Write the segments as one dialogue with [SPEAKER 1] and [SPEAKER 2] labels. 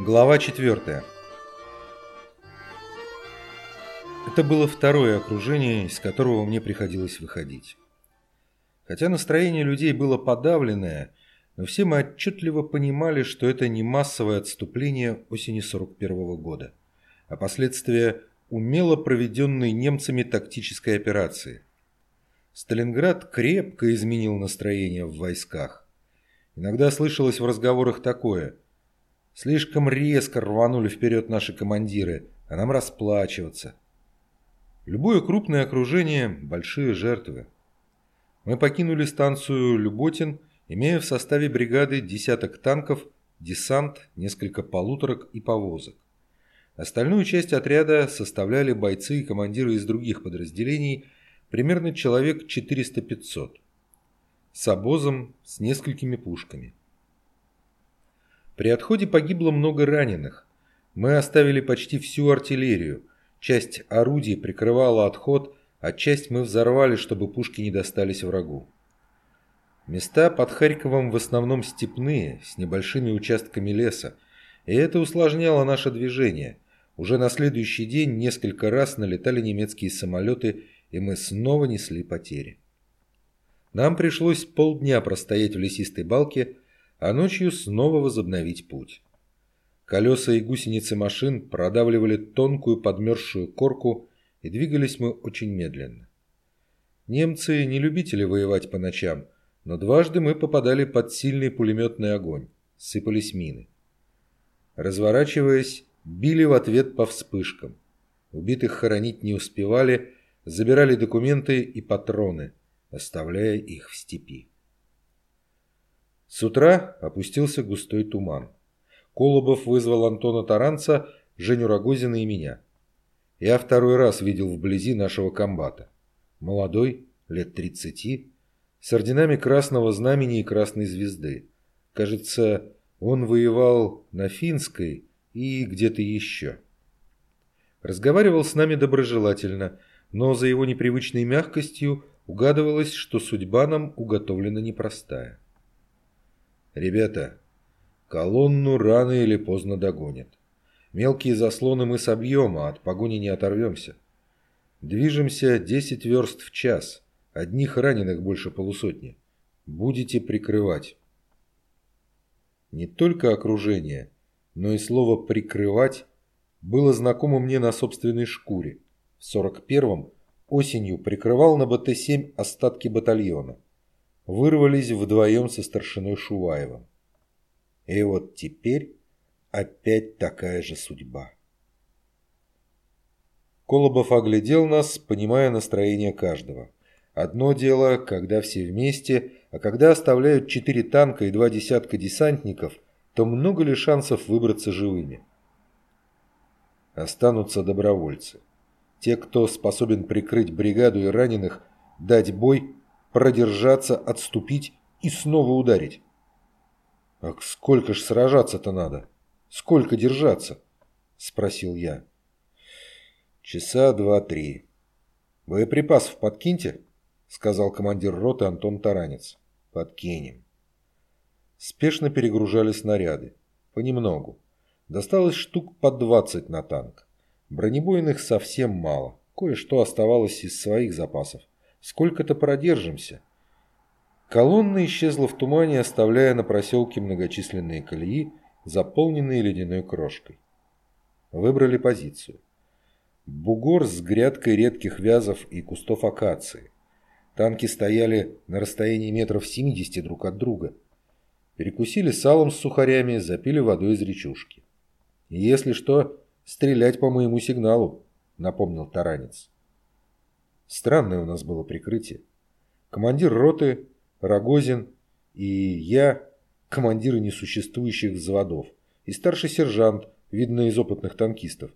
[SPEAKER 1] Глава 4. Это было второе окружение, из которого мне приходилось выходить. Хотя настроение людей было подавленное, но все мы отчетливо понимали, что это не массовое отступление осени 41 -го года, а последствия умело проведенной немцами тактической операции. Сталинград крепко изменил настроение в войсках. Иногда слышалось в разговорах такое – Слишком резко рванули вперед наши командиры, а нам расплачиваться. Любое крупное окружение – большие жертвы. Мы покинули станцию Люботин, имея в составе бригады десяток танков, десант, несколько полуторок и повозок. Остальную часть отряда составляли бойцы и командиры из других подразделений, примерно человек 400-500, с обозом, с несколькими пушками. При отходе погибло много раненых. Мы оставили почти всю артиллерию. Часть орудий прикрывала отход, а часть мы взорвали, чтобы пушки не достались врагу. Места под Харьковом в основном степные, с небольшими участками леса, и это усложняло наше движение. Уже на следующий день несколько раз налетали немецкие самолеты, и мы снова несли потери. Нам пришлось полдня простоять в лесистой балке, а ночью снова возобновить путь. Колеса и гусеницы машин продавливали тонкую подмерзшую корку, и двигались мы очень медленно. Немцы не любители воевать по ночам, но дважды мы попадали под сильный пулеметный огонь, сыпались мины. Разворачиваясь, били в ответ по вспышкам. Убитых хоронить не успевали, забирали документы и патроны, оставляя их в степи. С утра опустился густой туман. Колобов вызвал Антона Таранца, Женю Рогозина и меня. Я второй раз видел вблизи нашего комбата. Молодой, лет тридцати, с орденами Красного Знамени и Красной Звезды. Кажется, он воевал на Финской и где-то еще. Разговаривал с нами доброжелательно, но за его непривычной мягкостью угадывалось, что судьба нам уготовлена непростая. «Ребята, колонну рано или поздно догонят. Мелкие заслоны мы собьем, а от погони не оторвемся. Движемся 10 верст в час, одних раненых больше полусотни. Будете прикрывать». Не только окружение, но и слово «прикрывать» было знакомо мне на собственной шкуре. В 41-м осенью прикрывал на БТ-7 остатки батальона вырвались вдвоем со старшиной Шуваевым. И вот теперь опять такая же судьба. Колобов оглядел нас, понимая настроение каждого. Одно дело, когда все вместе, а когда оставляют четыре танка и два десятка десантников, то много ли шансов выбраться живыми? Останутся добровольцы. Те, кто способен прикрыть бригаду и раненых, дать бой продержаться, отступить и снова ударить. «А сколько ж сражаться-то надо? Сколько держаться?» – спросил я. «Часа два-три. Боеприпасов подкиньте?» – сказал командир роты Антон Таранец. «Подкинем». Спешно перегружали снаряды. Понемногу. Досталось штук по двадцать на танк. Бронебойных совсем мало. Кое-что оставалось из своих запасов. Сколько-то продержимся. Колонна исчезла в тумане, оставляя на проселке многочисленные колеи, заполненные ледяной крошкой. Выбрали позицию. Бугор с грядкой редких вязов и кустов акации. Танки стояли на расстоянии метров 70 друг от друга. Перекусили салом с сухарями, запили водой из речушки. «Если что, стрелять по моему сигналу», — напомнил Таранец. Странное у нас было прикрытие. Командир роты, Рогозин и я, командиры несуществующих взводов, и старший сержант, видно из опытных танкистов.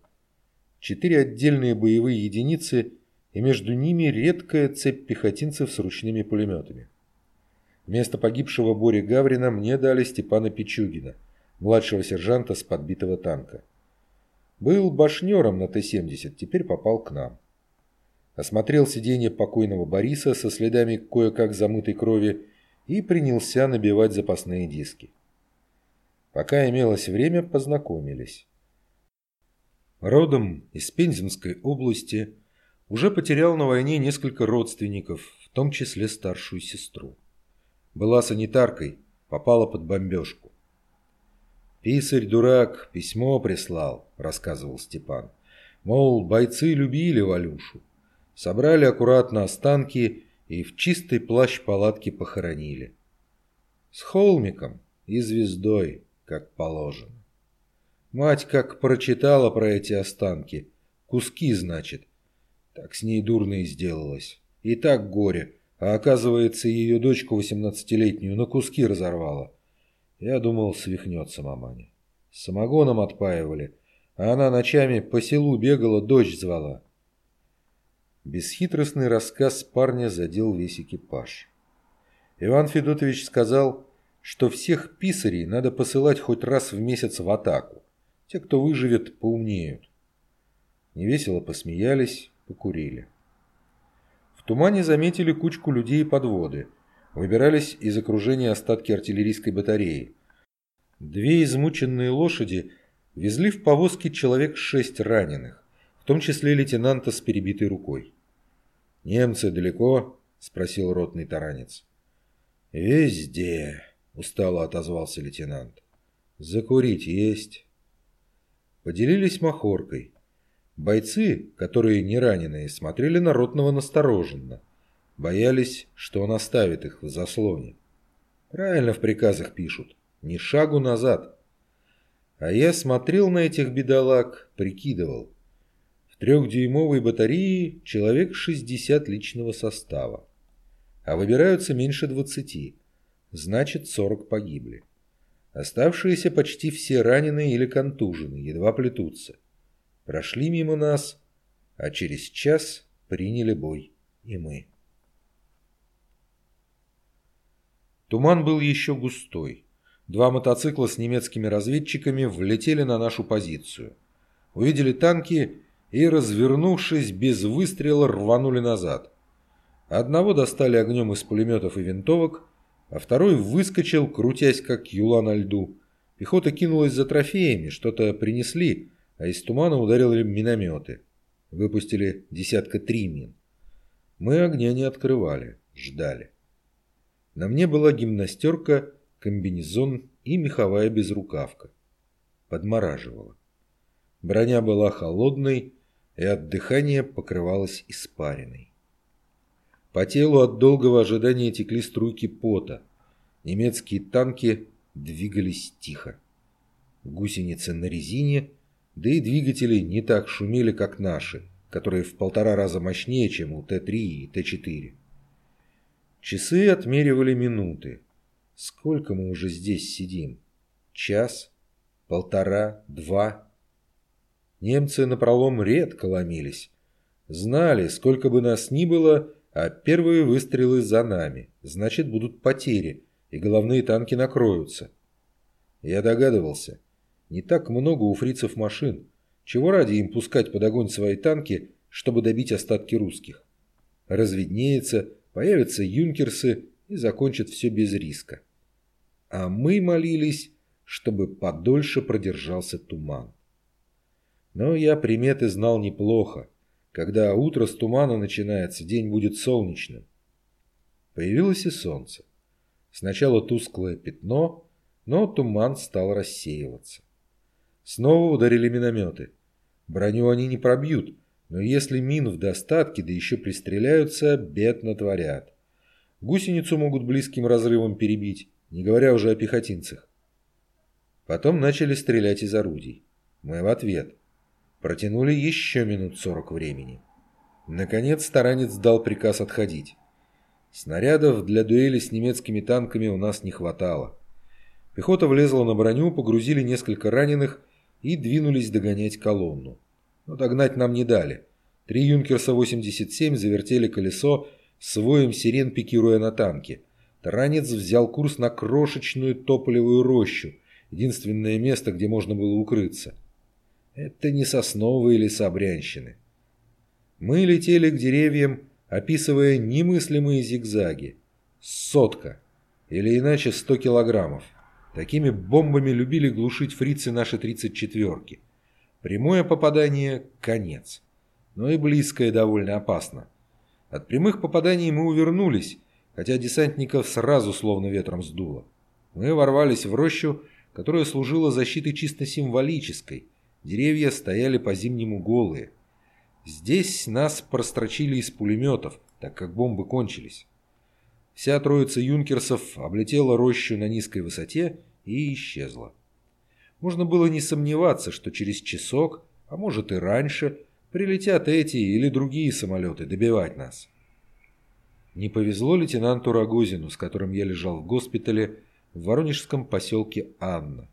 [SPEAKER 1] Четыре отдельные боевые единицы и между ними редкая цепь пехотинцев с ручными пулеметами. Вместо погибшего Бори Гаврина мне дали Степана Пичугина, младшего сержанта с подбитого танка. Был башнером на Т-70, теперь попал к нам осмотрел сиденье покойного Бориса со следами кое-как замытой крови и принялся набивать запасные диски. Пока имелось время, познакомились. Родом из Пензенской области уже потерял на войне несколько родственников, в том числе старшую сестру. Была санитаркой, попала под бомбежку. «Писарь-дурак письмо прислал», – рассказывал Степан. Мол, бойцы любили Валюшу. Собрали аккуратно останки и в чистой плащ-палатке похоронили. С холмиком и звездой, как положено. Мать как прочитала про эти останки. Куски, значит. Так с ней дурно и сделалось. И так горе. А оказывается, ее дочку восемнадцатилетнюю на куски разорвала. Я думал, свихнется маманя. Самогоном отпаивали, а она ночами по селу бегала, дочь звала. Бесхитростный рассказ парня задел весь экипаж. Иван Федотович сказал, что всех писарей надо посылать хоть раз в месяц в атаку. Те, кто выживет, поумнеют. Невесело посмеялись, покурили. В тумане заметили кучку людей и подводы. Выбирались из окружения остатки артиллерийской батареи. Две измученные лошади везли в повозке человек шесть раненых, в том числе лейтенанта с перебитой рукой. «Немцы далеко?» – спросил ротный таранец. «Везде», – устало отозвался лейтенант. «Закурить есть?» Поделились махоркой. Бойцы, которые не раненые, смотрели на ротного настороженно. Боялись, что он оставит их в заслоне. Правильно в приказах пишут. Ни шагу назад. А я смотрел на этих бедолаг, прикидывал. Трехдюймовой батарее человек 60 личного состава. А выбираются меньше 20. Значит, 40 погибли. Оставшиеся почти все ранены или контужены, едва плетутся. Прошли мимо нас, а через час приняли бой и мы. Туман был еще густой. Два мотоцикла с немецкими разведчиками влетели на нашу позицию. Увидели танки и, развернувшись, без выстрела рванули назад. Одного достали огнем из пулеметов и винтовок, а второй выскочил, крутясь как юла на льду. Пехота кинулась за трофеями, что-то принесли, а из тумана ударили минометы. Выпустили десятка три мин. Мы огня не открывали, ждали. На мне была гимнастерка комбинезон и меховая безрукавка. Подмораживала. Броня была холодной и от дыхания покрывалась испариной. По телу от долгого ожидания текли струйки пота. Немецкие танки двигались тихо. Гусеницы на резине, да и двигатели не так шумели, как наши, которые в полтора раза мощнее, чем у Т-3 и Т-4. Часы отмеривали минуты. Сколько мы уже здесь сидим? Час? Полтора? Два? Немцы на пролом редко ломились. Знали, сколько бы нас ни было, а первые выстрелы за нами. Значит, будут потери, и головные танки накроются. Я догадывался. Не так много у фрицев машин. Чего ради им пускать под огонь свои танки, чтобы добить остатки русских? Разведнеется, появятся юнкерсы и закончат все без риска а мы молились, чтобы подольше продержался туман. Но я приметы знал неплохо. Когда утро с тумана начинается, день будет солнечным. Появилось и солнце. Сначала тусклое пятно, но туман стал рассеиваться. Снова ударили минометы. Броню они не пробьют, но если мин в достатке, да еще пристреляются, бед натворят. Гусеницу могут близким разрывом перебить, не говоря уже о пехотинцах. Потом начали стрелять из орудий. Мы в ответ. Протянули еще минут сорок времени. Наконец старанец дал приказ отходить. Снарядов для дуэли с немецкими танками у нас не хватало. Пехота влезла на броню, погрузили несколько раненых и двинулись догонять колонну. Но догнать нам не дали. Три «Юнкерса-87» завертели колесо, с воем сирен пикируя на танки – Таранец взял курс на крошечную тополевую рощу, единственное место, где можно было укрыться. Это не сосновые леса Брянщины. Мы летели к деревьям, описывая немыслимые зигзаги. Сотка, или иначе сто килограммов. Такими бомбами любили глушить фрицы наши 34-ки. Прямое попадание – конец. Но и близкое довольно опасно. От прямых попаданий мы увернулись, хотя десантников сразу словно ветром сдуло. Мы ворвались в рощу, которая служила защитой чисто символической. Деревья стояли по-зимнему голые. Здесь нас прострочили из пулеметов, так как бомбы кончились. Вся троица юнкерсов облетела рощу на низкой высоте и исчезла. Можно было не сомневаться, что через часок, а может и раньше, прилетят эти или другие самолеты добивать нас. Не повезло лейтенанту Рогозину, с которым я лежал в госпитале в воронежском поселке Анна.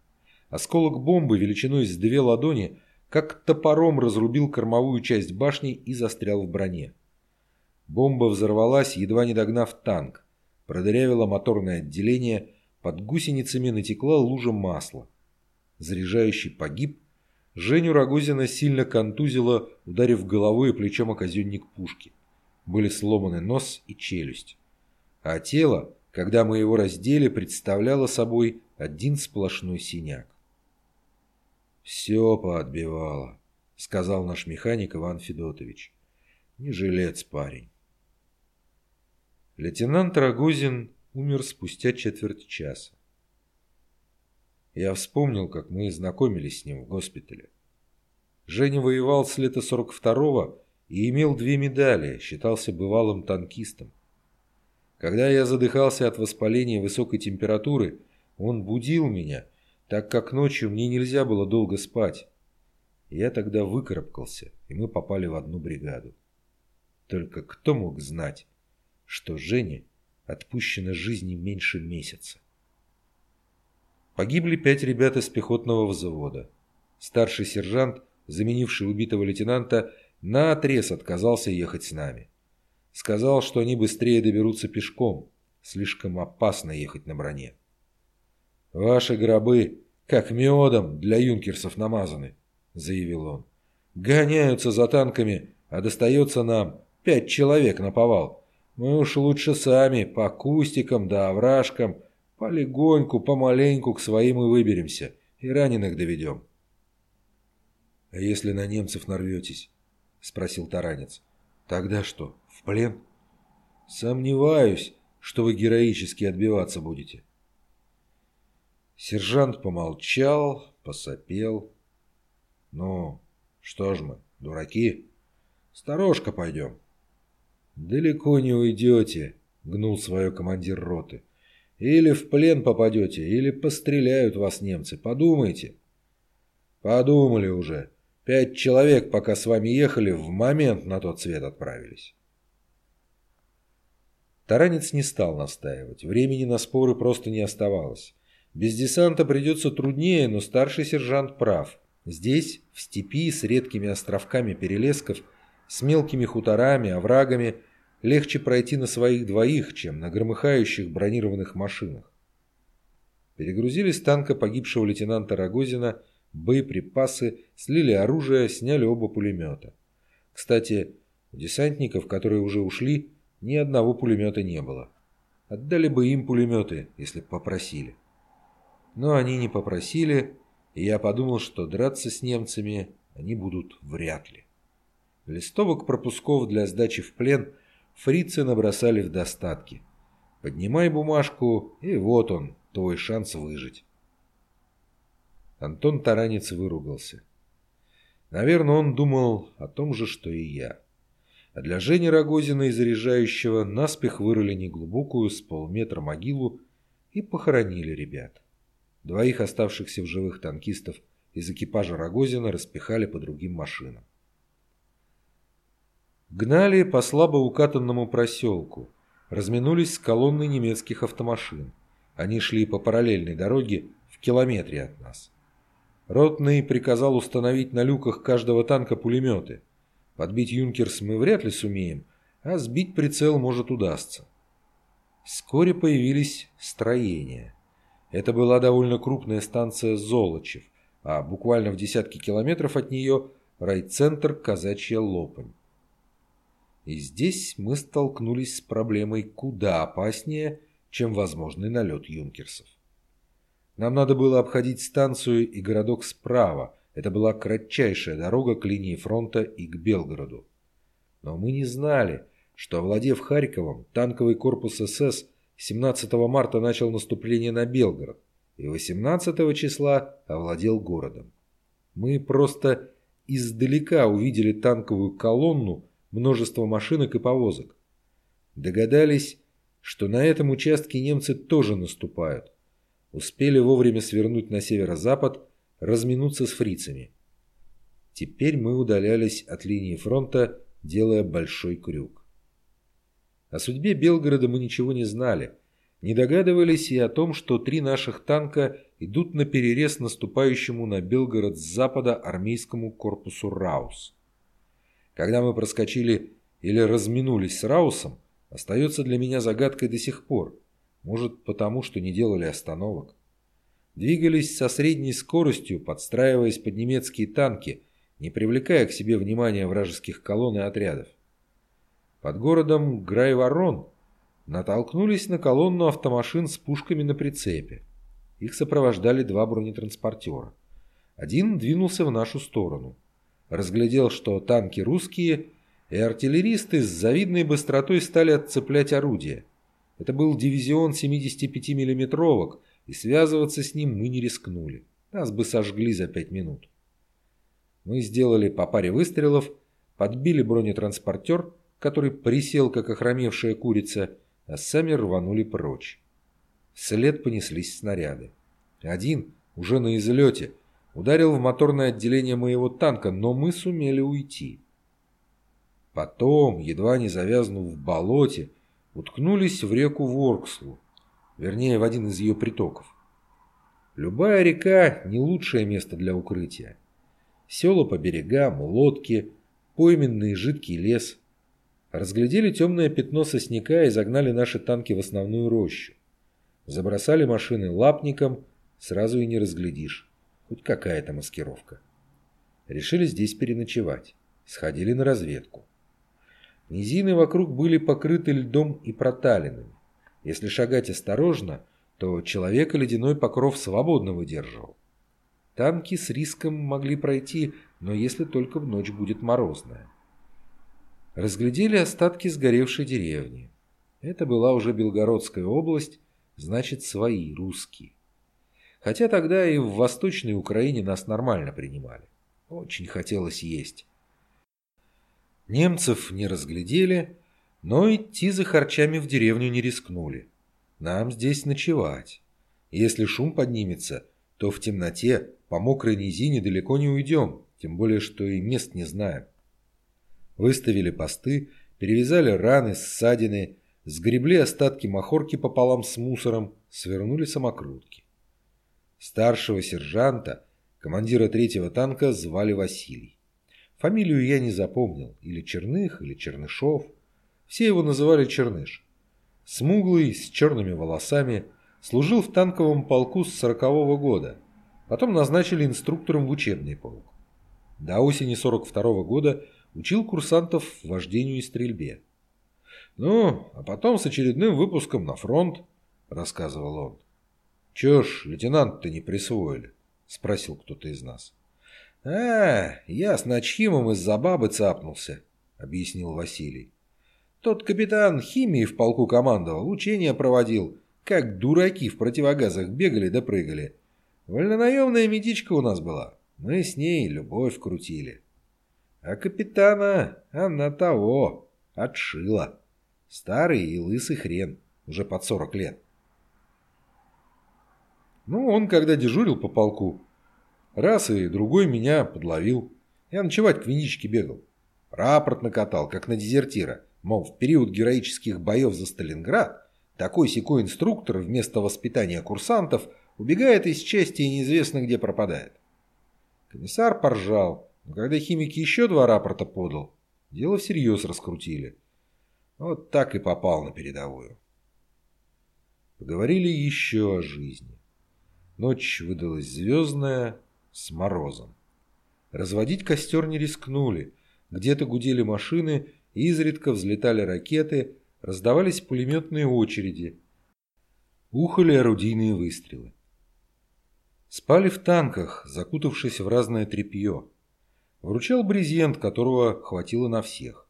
[SPEAKER 1] Осколок бомбы величиной с две ладони как топором разрубил кормовую часть башни и застрял в броне. Бомба взорвалась, едва не догнав танк, продырявила моторное отделение под гусеницами натекла лужа масла. Заряжающий погиб. Женю Рогозина сильно контузило, ударив головой и плечом о казенник пушки. Были сломаны нос и челюсть. А тело, когда мы его раздели, представляло собой один сплошной синяк. «Все поотбивало», — сказал наш механик Иван Федотович. «Не жилец парень». Лейтенант Рогозин умер спустя четверть часа. Я вспомнил, как мы знакомились с ним в госпитале. Женя воевал с лета 42-го и имел две медали, считался бывалым танкистом. Когда я задыхался от воспаления высокой температуры, он будил меня, так как ночью мне нельзя было долго спать. Я тогда выкарабкался, и мы попали в одну бригаду. Только кто мог знать, что Женя отпущено жизни меньше месяца. Погибли пять ребят из пехотного взвода. Старший сержант, заменивший убитого лейтенанта, наотрез отказался ехать с нами. Сказал, что они быстрее доберутся пешком. Слишком опасно ехать на броне. «Ваши гробы, как медом, для юнкерсов намазаны», — заявил он. «Гоняются за танками, а достается нам пять человек на повал. Мы уж лучше сами, по кустикам да овражкам, полегоньку, помаленьку к своим и выберемся, и раненых доведем. — А если на немцев нарветесь? — спросил Таранец. — Тогда что, в плен? — Сомневаюсь, что вы героически отбиваться будете. Сержант помолчал, посопел. — Ну, что ж мы, дураки? Сторожка пойдем. — «Далеко не уйдете», — гнул свое командир роты. «Или в плен попадете, или постреляют вас немцы. Подумайте». «Подумали уже. Пять человек, пока с вами ехали, в момент на тот свет отправились». Таранец не стал настаивать. Времени на споры просто не оставалось. Без десанта придется труднее, но старший сержант прав. Здесь, в степи, с редкими островками перелесков, с мелкими хуторами, оврагами легче пройти на своих двоих, чем на громыхающих бронированных машинах. Перегрузили с танка погибшего лейтенанта Рогозина, боеприпасы, слили оружие, сняли оба пулемета. Кстати, у десантников, которые уже ушли, ни одного пулемета не было. Отдали бы им пулеметы, если бы попросили. Но они не попросили, и я подумал, что драться с немцами они будут вряд ли. Листовок пропусков для сдачи в плен фрицы набросали в достатке. Поднимай бумажку, и вот он, твой шанс выжить. Антон Таранец выругался. Наверное, он думал о том же, что и я. А для Жени Рогозина и заряжающего наспех вырыли неглубокую с полметра могилу и похоронили ребят. Двоих оставшихся в живых танкистов из экипажа Рогозина распихали по другим машинам. Гнали по слабо укатанному проселку. Разминулись с колонной немецких автомашин. Они шли по параллельной дороге в километре от нас. Ротный приказал установить на люках каждого танка пулеметы. Подбить «Юнкерс» мы вряд ли сумеем, а сбить прицел может удастся. Вскоре появились строения. Это была довольно крупная станция Золочев, а буквально в десятки километров от нее райцентр Казачья Лопань. И здесь мы столкнулись с проблемой куда опаснее, чем возможный налет юнкерсов. Нам надо было обходить станцию и городок справа. Это была кратчайшая дорога к линии фронта и к Белгороду. Но мы не знали, что, овладев Харьковом, танковый корпус СС 17 марта начал наступление на Белгород и 18 числа овладел городом. Мы просто издалека увидели танковую колонну, множество машинок и повозок. Догадались, что на этом участке немцы тоже наступают. Успели вовремя свернуть на северо-запад, разминуться с фрицами. Теперь мы удалялись от линии фронта, делая большой крюк. О судьбе Белгорода мы ничего не знали. Не догадывались и о том, что три наших танка идут на перерез наступающему на Белгород с запада армейскому корпусу «Раус». Когда мы проскочили или разминулись с «Раусом», остается для меня загадкой до сих пор. Может, потому что не делали остановок. Двигались со средней скоростью, подстраиваясь под немецкие танки, не привлекая к себе внимания вражеских колонн и отрядов. Под городом Грайворон натолкнулись на колонну автомашин с пушками на прицепе. Их сопровождали два бронетранспортера. Один двинулся в нашу сторону. Разглядел, что танки русские, и артиллеристы с завидной быстротой стали отцеплять орудия. Это был дивизион 75 миллиметровок, и связываться с ним мы не рискнули. Нас бы сожгли за пять минут. Мы сделали по паре выстрелов, подбили бронетранспортер, который присел, как охромевшая курица, а сами рванули прочь. Вслед понеслись снаряды. Один, уже на излете, ударил в моторное отделение моего танка, но мы сумели уйти. Потом, едва не завязнув в болоте, уткнулись в реку Воркслу, вернее, в один из ее притоков. Любая река – не лучшее место для укрытия. Села по берегам, лодки, пойменный жидкий лес. Разглядели темное пятно сосняка и загнали наши танки в основную рощу. Забросали машины лапником, сразу и не разглядишь. Хоть какая-то маскировка. Решили здесь переночевать. Сходили на разведку. Низины вокруг были покрыты льдом и проталинами. Если шагать осторожно, то человека ледяной покров свободно выдерживал. Танки с риском могли пройти, но если только в ночь будет морозная. Разглядели остатки сгоревшей деревни. Это была уже Белгородская область, значит свои, русские. Хотя тогда и в Восточной Украине нас нормально принимали. Очень хотелось есть. Немцев не разглядели, но идти за харчами в деревню не рискнули. Нам здесь ночевать. Если шум поднимется, то в темноте по мокрой низине далеко не уйдем, тем более, что и мест не знаем. Выставили посты, перевязали раны, ссадины, Сгребли остатки махорки пополам с мусором, свернули самокрутки. Старшего сержанта, командира третьего танка, звали Василий. Фамилию я не запомнил, или Черных, или Чернышов. Все его называли Черныш. Смуглый, с черными волосами, служил в танковом полку с сорокового года. Потом назначили инструктором в учебный полк. До осени сорок второго года учил курсантов вождению и стрельбе. «Ну, а потом с очередным выпуском на фронт», — рассказывал он. «Чё ж, лейтенант-то не присвоили?» — спросил кто-то из нас. «А, я с Начхимом из-за бабы цапнулся», — объяснил Василий. «Тот капитан химии в полку командовал, учения проводил, как дураки в противогазах бегали да прыгали. Вольнонаемная медичка у нас была, мы с ней любовь крутили. А капитана она того, отшила». Старый и лысый хрен, уже под сорок лет. Ну, он, когда дежурил по полку, раз и другой меня подловил. Я ночевать к Виничке бегал. Рапорт накатал, как на дезертира. Мол, в период героических боев за Сталинград такой-сякой инструктор вместо воспитания курсантов убегает из части и неизвестно где пропадает. Комиссар поржал, но когда химик еще два рапорта подал, дело всерьез раскрутили. Вот так и попал на передовую. Поговорили еще о жизни. Ночь выдалась звездная, с морозом. Разводить костер не рискнули. Где-то гудели машины, изредка взлетали ракеты, раздавались пулеметные очереди. Ухали орудийные выстрелы. Спали в танках, закутавшись в разное тряпье. Вручал брезент, которого хватило на всех.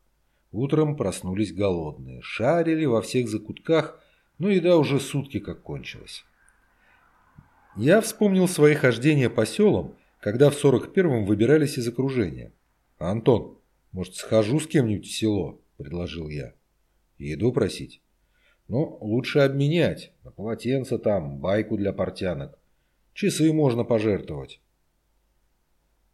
[SPEAKER 1] Утром проснулись голодные, шарили во всех закутках, но еда уже сутки как кончилась. Я вспомнил свои хождения по селам, когда в 41-м выбирались из окружения. «Антон, может, схожу с кем-нибудь в село?» – предложил я. «Еду просить?» «Ну, лучше обменять. На полотенце там, байку для портянок. Часы можно пожертвовать».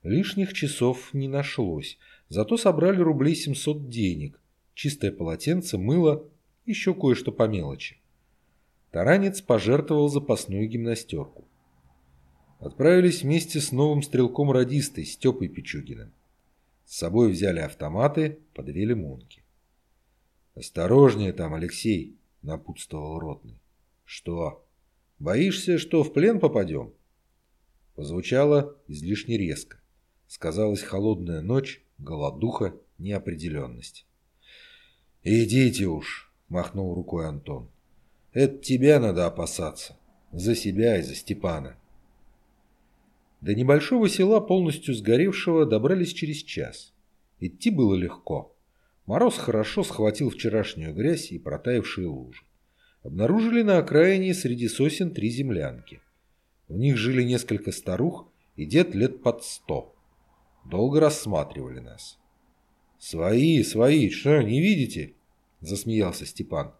[SPEAKER 1] Лишних часов не нашлось, зато собрали рублей 700 денег, чистое полотенце, мыло, еще кое-что по мелочи. Таранец пожертвовал запасную гимнастерку. Отправились вместе с новым стрелком-радистой Степой Пичугиным. С собой взяли автоматы, по две лимонки. «Осторожнее там, Алексей!» — напутствовал Ротный. «Что? Боишься, что в плен попадем?» Позвучало излишне резко. Сказалась холодная ночь, голодуха, неопределенность. «Идите уж!» — махнул рукой Антон. «Это тебя надо опасаться. За себя и за Степана». До небольшого села, полностью сгоревшего, добрались через час. Идти было легко. Мороз хорошо схватил вчерашнюю грязь и протаявшие лужи. Обнаружили на окраине среди сосен три землянки. В них жили несколько старух и дед лет под сто. Долго рассматривали нас. «Свои, свои, что, не видите?» – засмеялся Степан.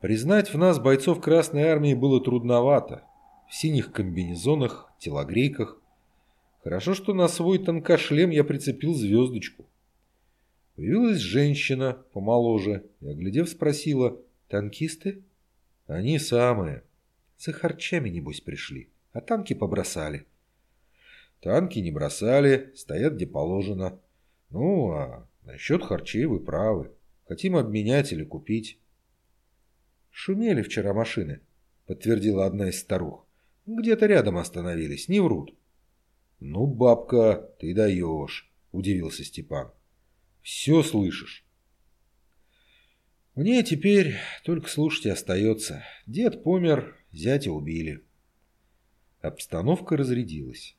[SPEAKER 1] Признать в нас бойцов Красной Армии было трудновато в синих комбинезонах, телогрейках. Хорошо, что на свой тонкошлем я прицепил звездочку. Появилась женщина помоложе и, оглядев, спросила, «Танкисты?» «Они самые. За харчами, небось, пришли, а танки побросали». «Танки не бросали, стоят где положено. Ну, а насчет харчей вы правы. Хотим обменять или купить». «Шумели вчера машины», — подтвердила одна из старух. Где-то рядом остановились, не врут. Ну, бабка, ты даешь, удивился Степан. Все слышишь. Мне теперь только слушать и остается. Дед помер, зятя убили. Обстановка разрядилась.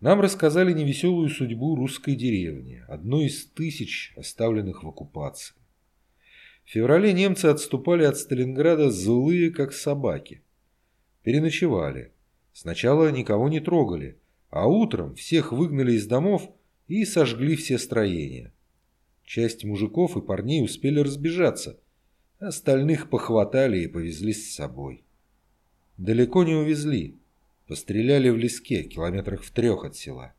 [SPEAKER 1] Нам рассказали невеселую судьбу русской деревни, одной из тысяч, оставленных в оккупации. В феврале немцы отступали от Сталинграда злые, как собаки. Переночевали. Сначала никого не трогали, а утром всех выгнали из домов и сожгли все строения. Часть мужиков и парней успели разбежаться, остальных похватали и повезли с собой. Далеко не увезли, постреляли в леске, километрах в трех от села.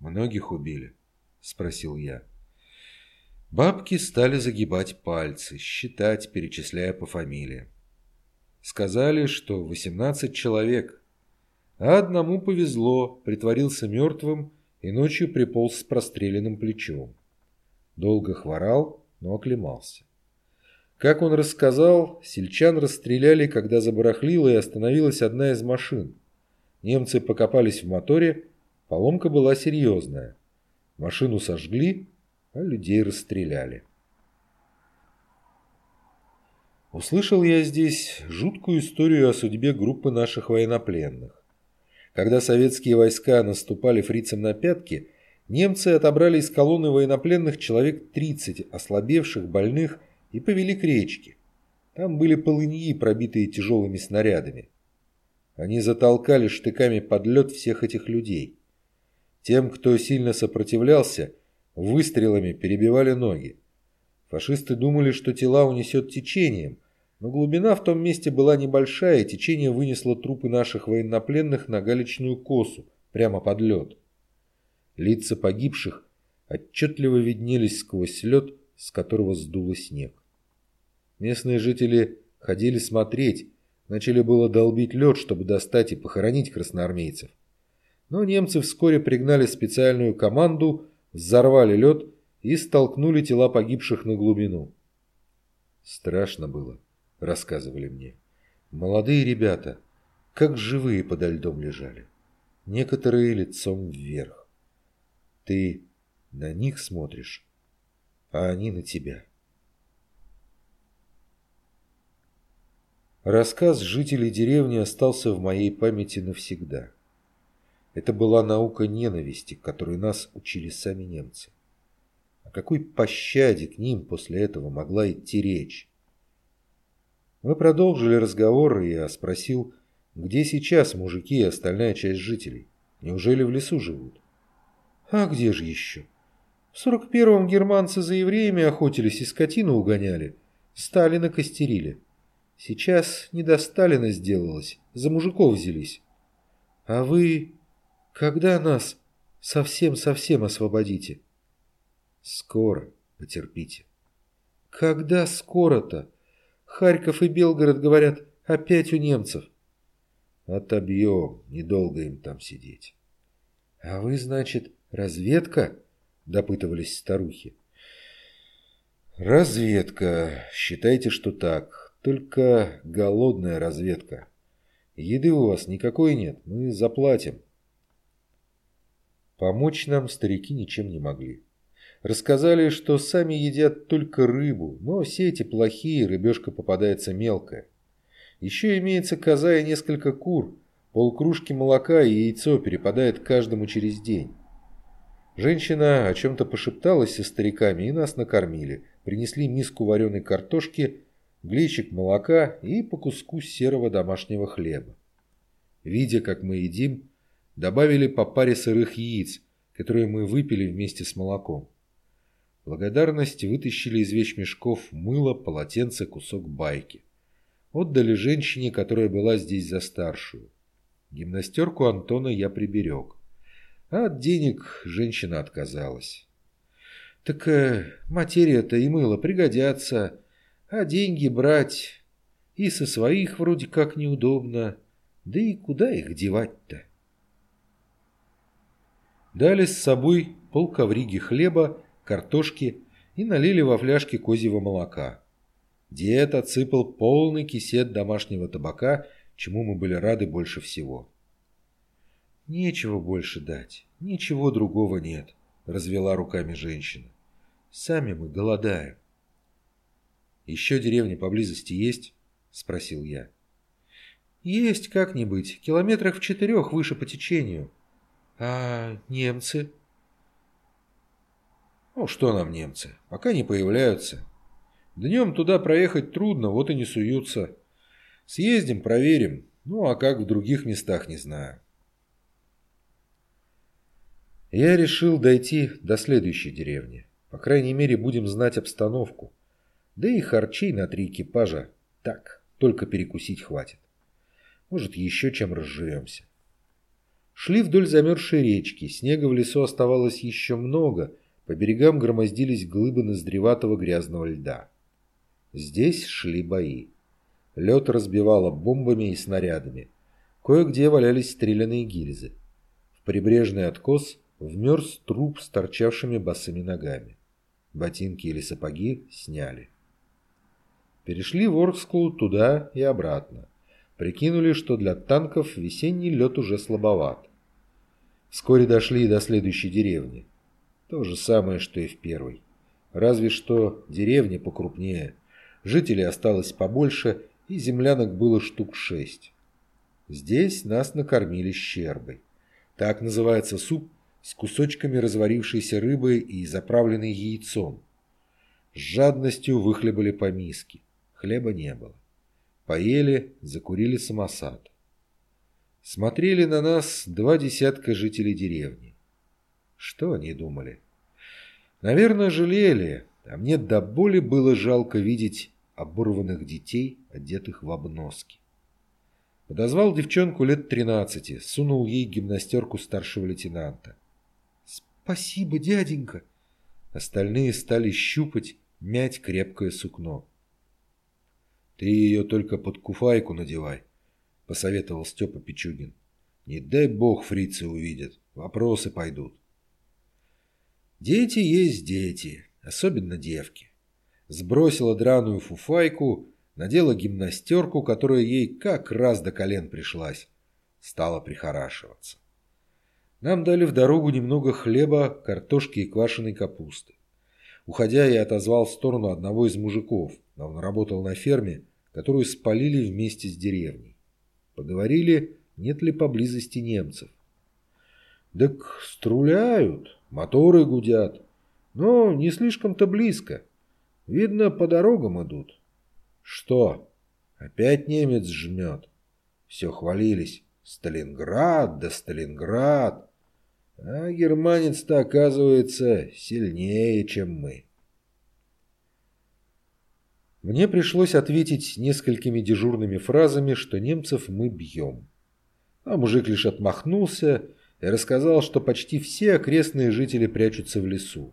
[SPEAKER 1] «Многих убили?» – спросил я. Бабки стали загибать пальцы, считать, перечисляя по фамилиям. Сказали, что 18 человек – а одному повезло, притворился мертвым и ночью приполз с простреленным плечом. Долго хворал, но оклемался. Как он рассказал, сельчан расстреляли, когда забарахлила и остановилась одна из машин. Немцы покопались в моторе, поломка была серьезная. Машину сожгли, а людей расстреляли. Услышал я здесь жуткую историю о судьбе группы наших военнопленных. Когда советские войска наступали фрицам на пятки, немцы отобрали из колонны военнопленных человек 30 ослабевших, больных и повели к речке. Там были полыньи, пробитые тяжелыми снарядами. Они затолкали штыками под лед всех этих людей. Тем, кто сильно сопротивлялся, выстрелами перебивали ноги. Фашисты думали, что тела унесет течением, но глубина в том месте была небольшая, и течение вынесло трупы наших военнопленных на галечную косу, прямо под лед. Лица погибших отчетливо виднелись сквозь лед, с которого сдуло снег. Местные жители ходили смотреть, начали было долбить лед, чтобы достать и похоронить красноармейцев. Но немцы вскоре пригнали специальную команду, взорвали лед и столкнули тела погибших на глубину. Страшно было рассказывали мне. Молодые ребята, как живые подо льдом лежали. Некоторые лицом вверх. Ты на них смотришь, а они на тебя. Рассказ жителей деревни остался в моей памяти навсегда. Это была наука ненависти, которой нас учили сами немцы. О какой пощаде к ним после этого могла идти речь? Мы продолжили разговор, и я спросил, где сейчас мужики и остальная часть жителей? Неужели в лесу живут? А где же еще? В сорок первом германцы за евреями охотились и скотину угоняли. Сталина костерили. Сейчас не до Сталина сделалось, за мужиков взялись. А вы когда нас совсем-совсем освободите? Скоро, потерпите. Когда скоро-то? Харьков и Белгород, говорят, опять у немцев. Отобьем, недолго им там сидеть. А вы, значит, разведка? Допытывались старухи. Разведка. Считайте, что так. Только голодная разведка. Еды у вас никакой нет, мы заплатим. Помочь нам старики ничем не могли. Рассказали, что сами едят только рыбу, но сети плохие, рыбешка попадается мелкая. Еще имеется коза и несколько кур, полкружки молока и яйцо перепадает каждому через день. Женщина о чем-то пошепталась со стариками и нас накормили. Принесли миску вареной картошки глечик молока и по куску серого домашнего хлеба. Видя, как мы едим, добавили по паре сырых яиц, которые мы выпили вместе с молоком. Благодарность вытащили из вещмешков мыло, полотенце, кусок байки. Отдали женщине, которая была здесь за старшую. Гимнастерку Антона я приберег. А от денег женщина отказалась. «Так э, материя-то и мыло пригодятся», а деньги брать и со своих вроде как неудобно, да и куда их девать-то? Дали с собой полковриги хлеба, картошки и налили во фляжки козьего молока. Дед отсыпал полный кисет домашнего табака, чему мы были рады больше всего. «Нечего больше дать, ничего другого нет», — развела руками женщина. «Сами мы голодаем». «Еще деревни поблизости есть?» – спросил я. «Есть как-нибудь, километрах в четырех выше по течению. А немцы?» «Ну, что нам немцы? Пока не появляются. Днем туда проехать трудно, вот и не суются. Съездим, проверим. Ну, а как в других местах, не знаю». Я решил дойти до следующей деревни. По крайней мере, будем знать обстановку. Да и харчей на три экипажа так, только перекусить хватит. Может, еще чем разживемся. Шли вдоль замерзшей речки, снега в лесу оставалось еще много, по берегам громоздились глыбы ноздреватого грязного льда. Здесь шли бои. Лед разбивало бомбами и снарядами. Кое-где валялись стрелянные гильзы. В прибрежный откос вмерз труп с торчавшими босыми ногами. Ботинки или сапоги сняли. Перешли в Оркскую туда и обратно. Прикинули, что для танков весенний лед уже слабоват. Вскоре дошли и до следующей деревни. То же самое, что и в первой. Разве что деревня покрупнее. Жителей осталось побольше, и землянок было штук шесть. Здесь нас накормили щербой. Так называется суп с кусочками разварившейся рыбы и заправленный яйцом. С жадностью выхлебали по миске. Хлеба не было. Поели, закурили самосад. Смотрели на нас два десятка жителей деревни. Что они думали? Наверное, жалели, а мне до боли было жалко видеть оборванных детей, одетых в обноски. Подозвал девчонку лет тринадцати, сунул ей гимнастерку старшего лейтенанта. «Спасибо, дяденька!» Остальные стали щупать, мять крепкое сукно. Ты ее только под куфайку надевай, — посоветовал Степа Пичугин. Не дай бог фрицы увидят, вопросы пойдут. Дети есть дети, особенно девки. Сбросила драную фуфайку, надела гимнастерку, которая ей как раз до колен пришлась. Стала прихорашиваться. Нам дали в дорогу немного хлеба, картошки и квашеной капусты. Уходя, я отозвал в сторону одного из мужиков. Он работал на ферме, которую спалили вместе с деревней. Поговорили, нет ли поблизости немцев. Так струляют, моторы гудят, но не слишком-то близко. Видно, по дорогам идут. Что? Опять немец жмет. Все хвалились. Сталинград, да Сталинград. А германец-то, оказывается, сильнее, чем мы. Мне пришлось ответить несколькими дежурными фразами, что немцев мы бьем. А мужик лишь отмахнулся и рассказал, что почти все окрестные жители прячутся в лесу.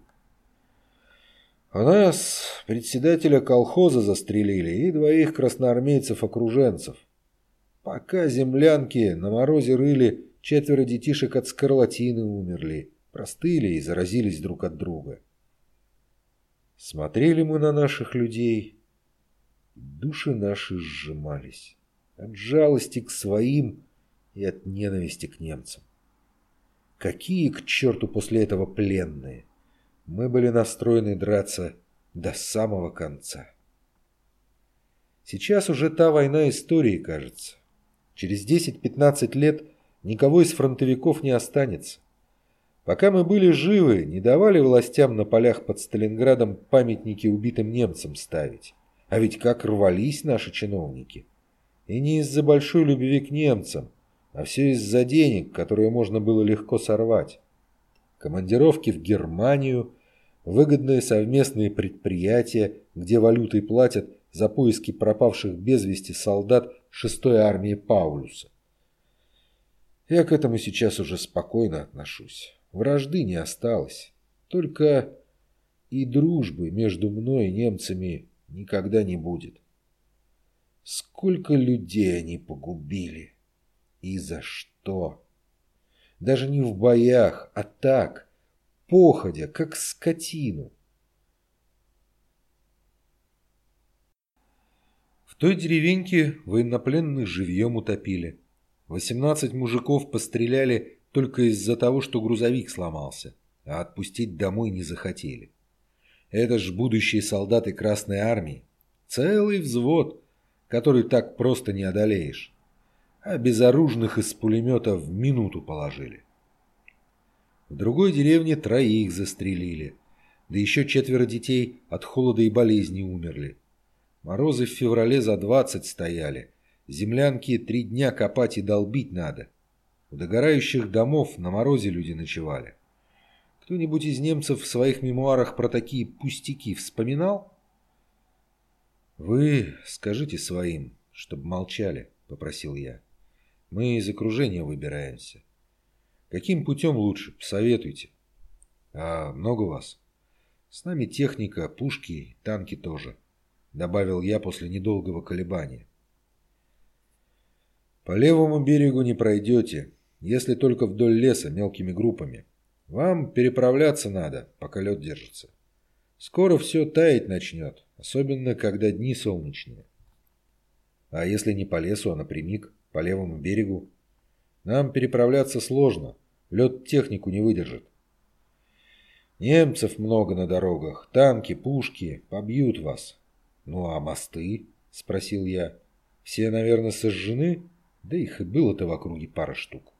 [SPEAKER 1] У нас председателя колхоза застрелили и двоих красноармейцев-окруженцев. Пока землянки на морозе рыли, четверо детишек от скарлатины умерли, простыли и заразились друг от друга. Смотрели мы на наших людей, души наши сжимались от жалости к своим и от ненависти к немцам. Какие к черту после этого пленные? Мы были настроены драться до самого конца. Сейчас уже та война истории, кажется. Через 10-15 лет никого из фронтовиков не останется. Пока мы были живы, не давали властям на полях под Сталинградом памятники убитым немцам ставить. А ведь как рвались наши чиновники. И не из-за большой любви к немцам, а все из-за денег, которые можно было легко сорвать командировки в Германию, выгодные совместные предприятия, где валютой платят за поиски пропавших без вести солдат 6-й армии Паулюса. Я к этому сейчас уже спокойно отношусь. Вражды не осталось. Только и дружбы между мной и немцами никогда не будет. Сколько людей они погубили. И за что? Даже не в боях, а так, походя, как скотину. В той деревеньке военнопленных живьем утопили. Восемнадцать мужиков постреляли только из-за того, что грузовик сломался, а отпустить домой не захотели. Это ж будущие солдаты Красной Армии. Целый взвод, который так просто не одолеешь а безоружных из пулемета в минуту положили. В другой деревне троих застрелили, да еще четверо детей от холода и болезни умерли. Морозы в феврале за двадцать стояли, землянки три дня копать и долбить надо. У догорающих домов на морозе люди ночевали. Кто-нибудь из немцев в своих мемуарах про такие пустяки вспоминал? «Вы скажите своим, чтобы молчали», — попросил я. Мы из окружения выбираемся. Каким путем лучше? Посоветуйте. А много вас? С нами техника, пушки, танки тоже. Добавил я после недолгого колебания. По левому берегу не пройдете, если только вдоль леса мелкими группами. Вам переправляться надо, пока лед держится. Скоро все таять начнет, особенно когда дни солнечные. А если не по лесу, а напрямик? по левому берегу. Нам переправляться сложно, лед технику не выдержит. Немцев много на дорогах, танки, пушки, побьют вас. Ну а мосты? Спросил я. Все, наверное, сожжены? Да их и было-то в округе пара штук.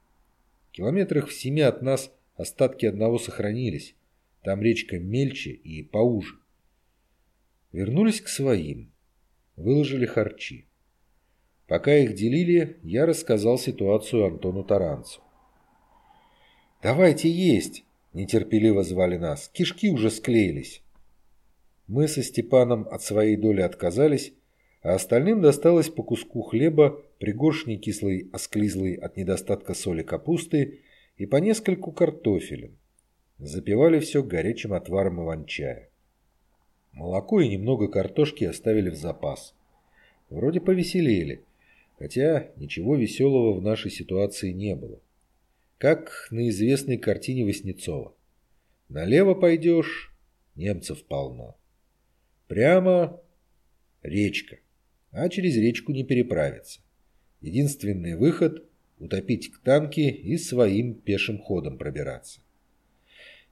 [SPEAKER 1] Километрах в семи от нас остатки одного сохранились. Там речка мельче и поуже. Вернулись к своим. Выложили харчи. Пока их делили, я рассказал ситуацию Антону Таранцу. «Давайте есть!» – нетерпеливо звали нас. Кишки уже склеились. Мы со Степаном от своей доли отказались, а остальным досталось по куску хлеба, пригоршни кислой осклизлой от недостатка соли капусты и по нескольку картофелин. Запивали все горячим отваром иван-чая. Молоко и немного картошки оставили в запас. Вроде повеселели – Хотя ничего веселого в нашей ситуации не было. Как на известной картине Васнецова. Налево пойдешь, немцев полно. Прямо речка, а через речку не переправиться. Единственный выход – утопить к танке и своим пешим ходом пробираться.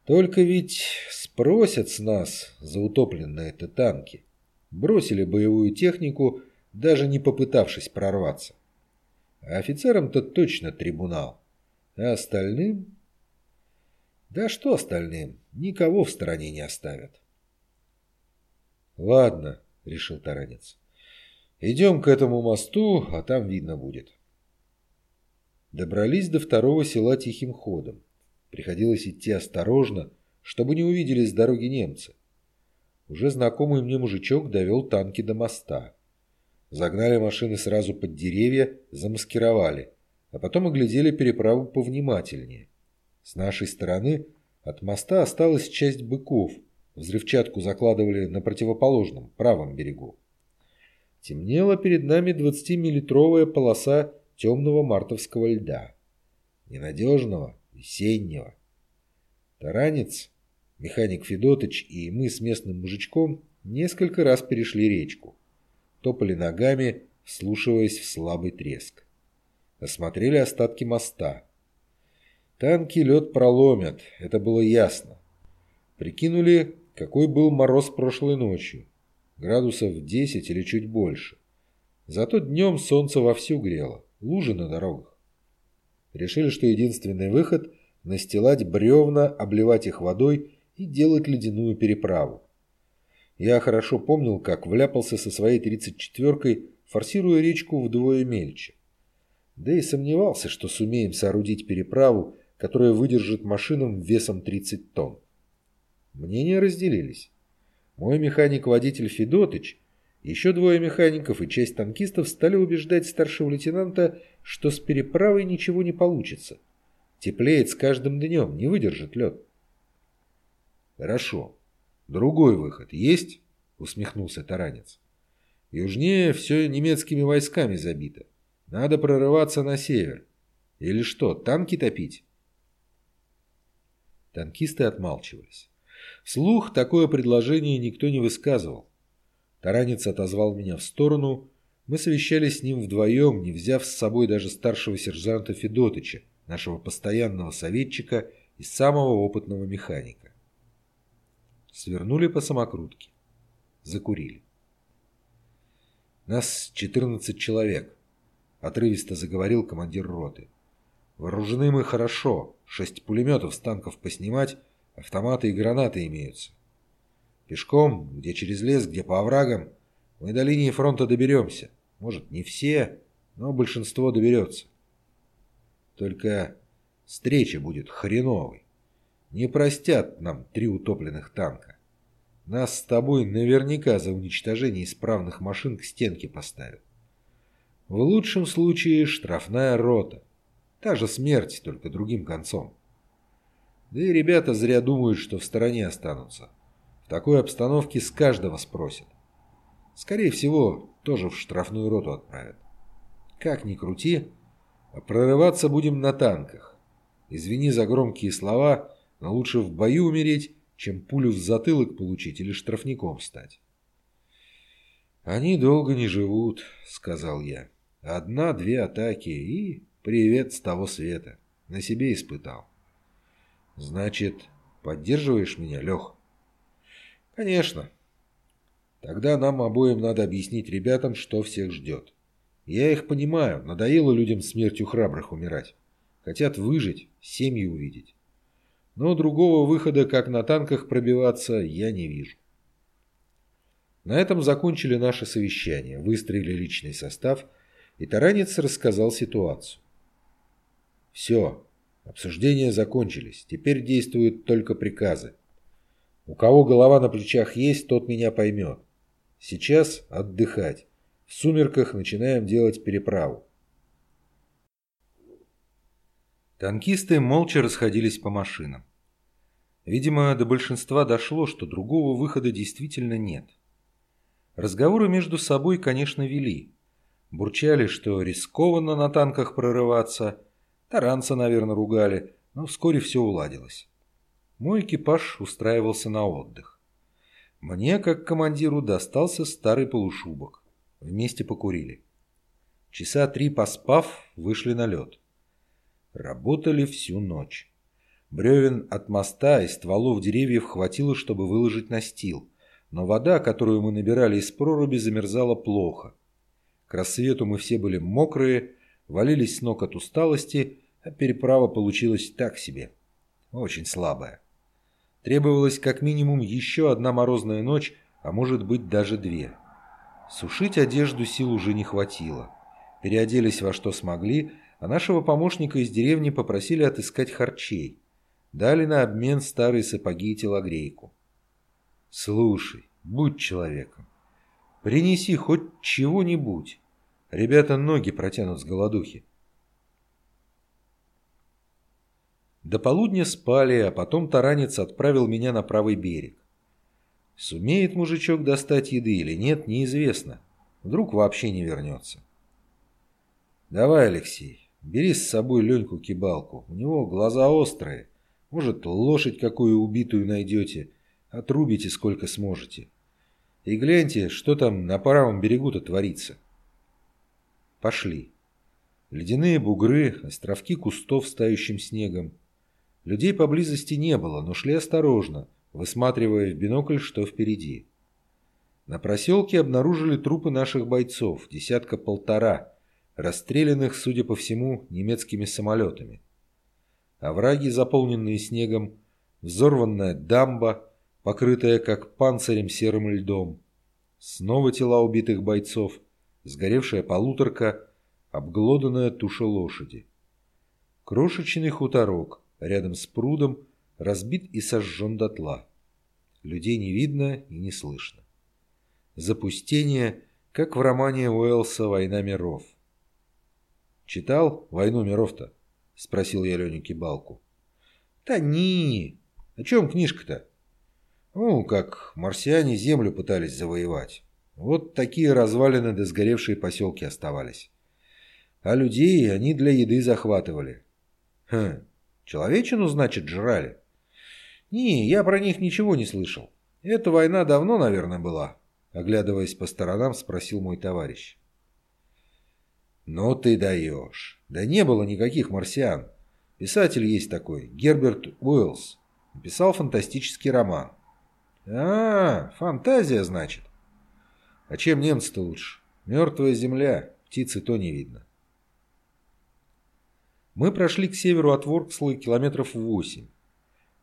[SPEAKER 1] Только ведь спросят с нас за утопленные-то танки. Бросили боевую технику – даже не попытавшись прорваться. А офицерам-то точно трибунал. А остальным... Да что остальным? Никого в стороне не оставят. Ладно, решил Таранец. Идем к этому мосту, а там видно будет. Добрались до второго села тихим ходом. Приходилось идти осторожно, чтобы не увидели с дороги немцы. Уже знакомый мне мужичок довел танки до моста. Загнали машины сразу под деревья, замаскировали, а потом оглядели переправу повнимательнее. С нашей стороны от моста осталась часть быков. Взрывчатку закладывали на противоположном, правом берегу. Темнела перед нами 20-миллитровая полоса темного мартовского льда. Ненадежного, весеннего. Таранец, механик Федотыч и мы с местным мужичком несколько раз перешли речку. Топали ногами, вслушиваясь в слабый треск. Осмотрели остатки моста. Танки лед проломят, это было ясно. Прикинули, какой был мороз прошлой ночью. Градусов 10 или чуть больше. Зато днем солнце вовсю грело, лужи на дорогах. Решили, что единственный выход – настилать бревна, обливать их водой и делать ледяную переправу. Я хорошо помнил, как вляпался со своей 34-кой, форсируя речку вдвое мельче. Да и сомневался, что сумеем соорудить переправу которая выдержит машинам весом 30 тонн. Мнения разделились. Мой механик-водитель Федотыч, еще двое механиков и часть танкистов стали убеждать старшего лейтенанта, что с переправой ничего не получится. Теплеет с каждым днем, не выдержит лед. «Хорошо. Другой выход есть?» — усмехнулся Таранец. «Южнее все немецкими войсками забито. Надо прорываться на север. Или что, танки топить?» Танкисты отмалчивались. Вслух такое предложение никто не высказывал. Таранец отозвал меня в сторону. Мы совещались с ним вдвоем, не взяв с собой даже старшего сержанта Федотыча, нашего постоянного советчика и самого опытного механика. Свернули по самокрутке. Закурили. «Нас 14 человек», — отрывисто заговорил командир роты. «Вооружены мы хорошо, Шесть пулеметов с танков поснимать, автоматы и гранаты имеются. Пешком, где через лес, где по оврагам, мы до линии фронта доберемся. Может, не все, но большинство доберется. Только встреча будет хреновой. Не простят нам три утопленных танка. Нас с тобой наверняка за уничтожение исправных машин к стенке поставят. В лучшем случае штрафная рота. Та же смерть, только другим концом. Да и ребята зря думают, что в стороне останутся. В такой обстановке с каждого спросят. Скорее всего, тоже в штрафную роту отправят. Как ни крути, а прорываться будем на танках. Извини за громкие слова, но лучше в бою умереть, чем пулю в затылок получить или штрафником стать. «Они долго не живут», — сказал я. «Одна-две атаки и Привет с того света. На себе испытал. Значит, поддерживаешь меня, Лех? Конечно. Тогда нам обоим надо объяснить ребятам, что всех ждет. Я их понимаю, надоело людям смертью храбрых умирать. Хотят выжить, семьи увидеть. Но другого выхода, как на танках пробиваться, я не вижу. На этом закончили наше совещание, выстроили личный состав, и Таранец рассказал ситуацию. Все, обсуждения закончились, теперь действуют только приказы. У кого голова на плечах есть, тот меня поймет. Сейчас отдыхать. В сумерках начинаем делать переправу. Танкисты молча расходились по машинам. Видимо, до большинства дошло, что другого выхода действительно нет. Разговоры между собой, конечно, вели. Бурчали, что рискованно на танках прорываться – Таранца, наверное, ругали, но вскоре все уладилось. Мой экипаж устраивался на отдых. Мне, как командиру, достался старый полушубок. Вместе покурили. Часа три поспав, вышли на лед. Работали всю ночь. Бревен от моста и стволов деревьев хватило, чтобы выложить настил, но вода, которую мы набирали из проруби, замерзала плохо. К рассвету мы все были мокрые, валились с ног от усталости, а переправа получилась так себе. Очень слабая. Требовалась как минимум еще одна морозная ночь, а может быть даже две. Сушить одежду сил уже не хватило. Переоделись во что смогли, а нашего помощника из деревни попросили отыскать харчей. Дали на обмен старые сапоги и телогрейку. «Слушай, будь человеком. Принеси хоть чего-нибудь. Ребята ноги протянут с голодухи». До полудня спали, а потом таранец отправил меня на правый берег. Сумеет мужичок достать еды или нет, неизвестно. Вдруг вообще не вернется. «Давай, Алексей, бери с собой Леньку-кибалку. У него глаза острые. Может, лошадь какую убитую найдете. Отрубите сколько сможете. И гляньте, что там на правом берегу-то творится». Пошли. Ледяные бугры, островки кустов с снегом. Людей поблизости не было, но шли осторожно, высматривая в бинокль, что впереди. На проселке обнаружили трупы наших бойцов, десятка-полтора, расстрелянных, судя по всему, немецкими самолетами. Овраги, заполненные снегом, взорванная дамба, покрытая как панцирем серым льдом, снова тела убитых бойцов, сгоревшая полуторка, обглоданная туша лошади. Крошечный хуторок, рядом с прудом, разбит и сожжен дотла. Людей не видно и не слышно. Запустение, как в романе Уэллса «Война миров». «Читал «Войну миров»-то?» — спросил я Леню Кибалку. «Да не! О чем книжка-то?» «Ну, как марсиане Землю пытались завоевать. Вот такие развалины да сгоревшие поселки оставались. А людей они для еды захватывали. Хм, человечину, значит, жрали?» «Не, я про них ничего не слышал. Эта война давно, наверное, была», — оглядываясь по сторонам, спросил мой товарищ. «Ну ты даешь. Да не было никаких марсиан. Писатель есть такой, Герберт Уэллс. Написал фантастический роман». «А, фантазия, значит?» «А чем немцы-то лучше? Мертвая земля, птицы то не видно». Мы прошли к северу от Ворксла километров восемь.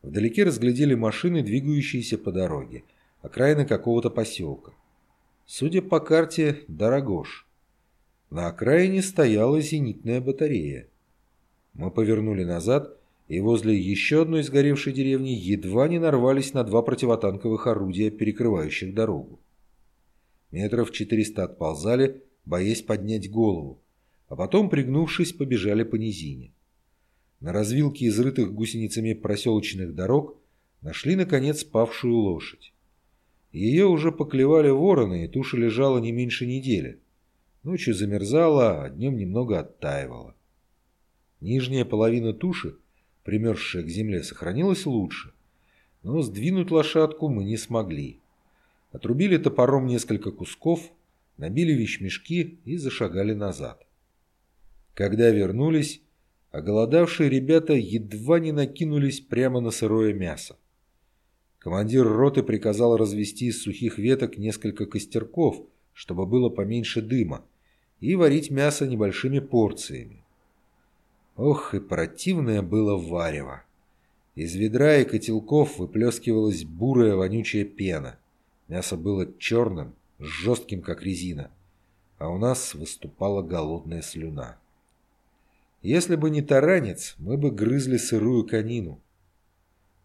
[SPEAKER 1] Вдалеке разглядели машины, двигающиеся по дороге, окраины какого-то поселка. Судя по карте, Дорогош. На окраине стояла зенитная батарея. Мы повернули назад и возле еще одной сгоревшей деревни едва не нарвались на два противотанковых орудия, перекрывающих дорогу. Метров четыреста отползали, боясь поднять голову, а потом, пригнувшись, побежали по низине. На развилке изрытых гусеницами проселочных дорог нашли, наконец, павшую лошадь. Ее уже поклевали вороны, и туша лежала не меньше недели. Ночью замерзала, а днем немного оттаивала. Нижняя половина туши, примерзшая к земле, сохранилась лучше, но сдвинуть лошадку мы не смогли. Отрубили топором несколько кусков, набили вещмешки и зашагали назад. Когда вернулись, оголодавшие ребята едва не накинулись прямо на сырое мясо. Командир роты приказал развести из сухих веток несколько костерков, чтобы было поменьше дыма, и варить мясо небольшими порциями. Ох, и противное было варево. Из ведра и котелков выплескивалась бурая вонючая пена. Мясо было черным, жестким, как резина, а у нас выступала голодная слюна. Если бы не таранец, мы бы грызли сырую конину.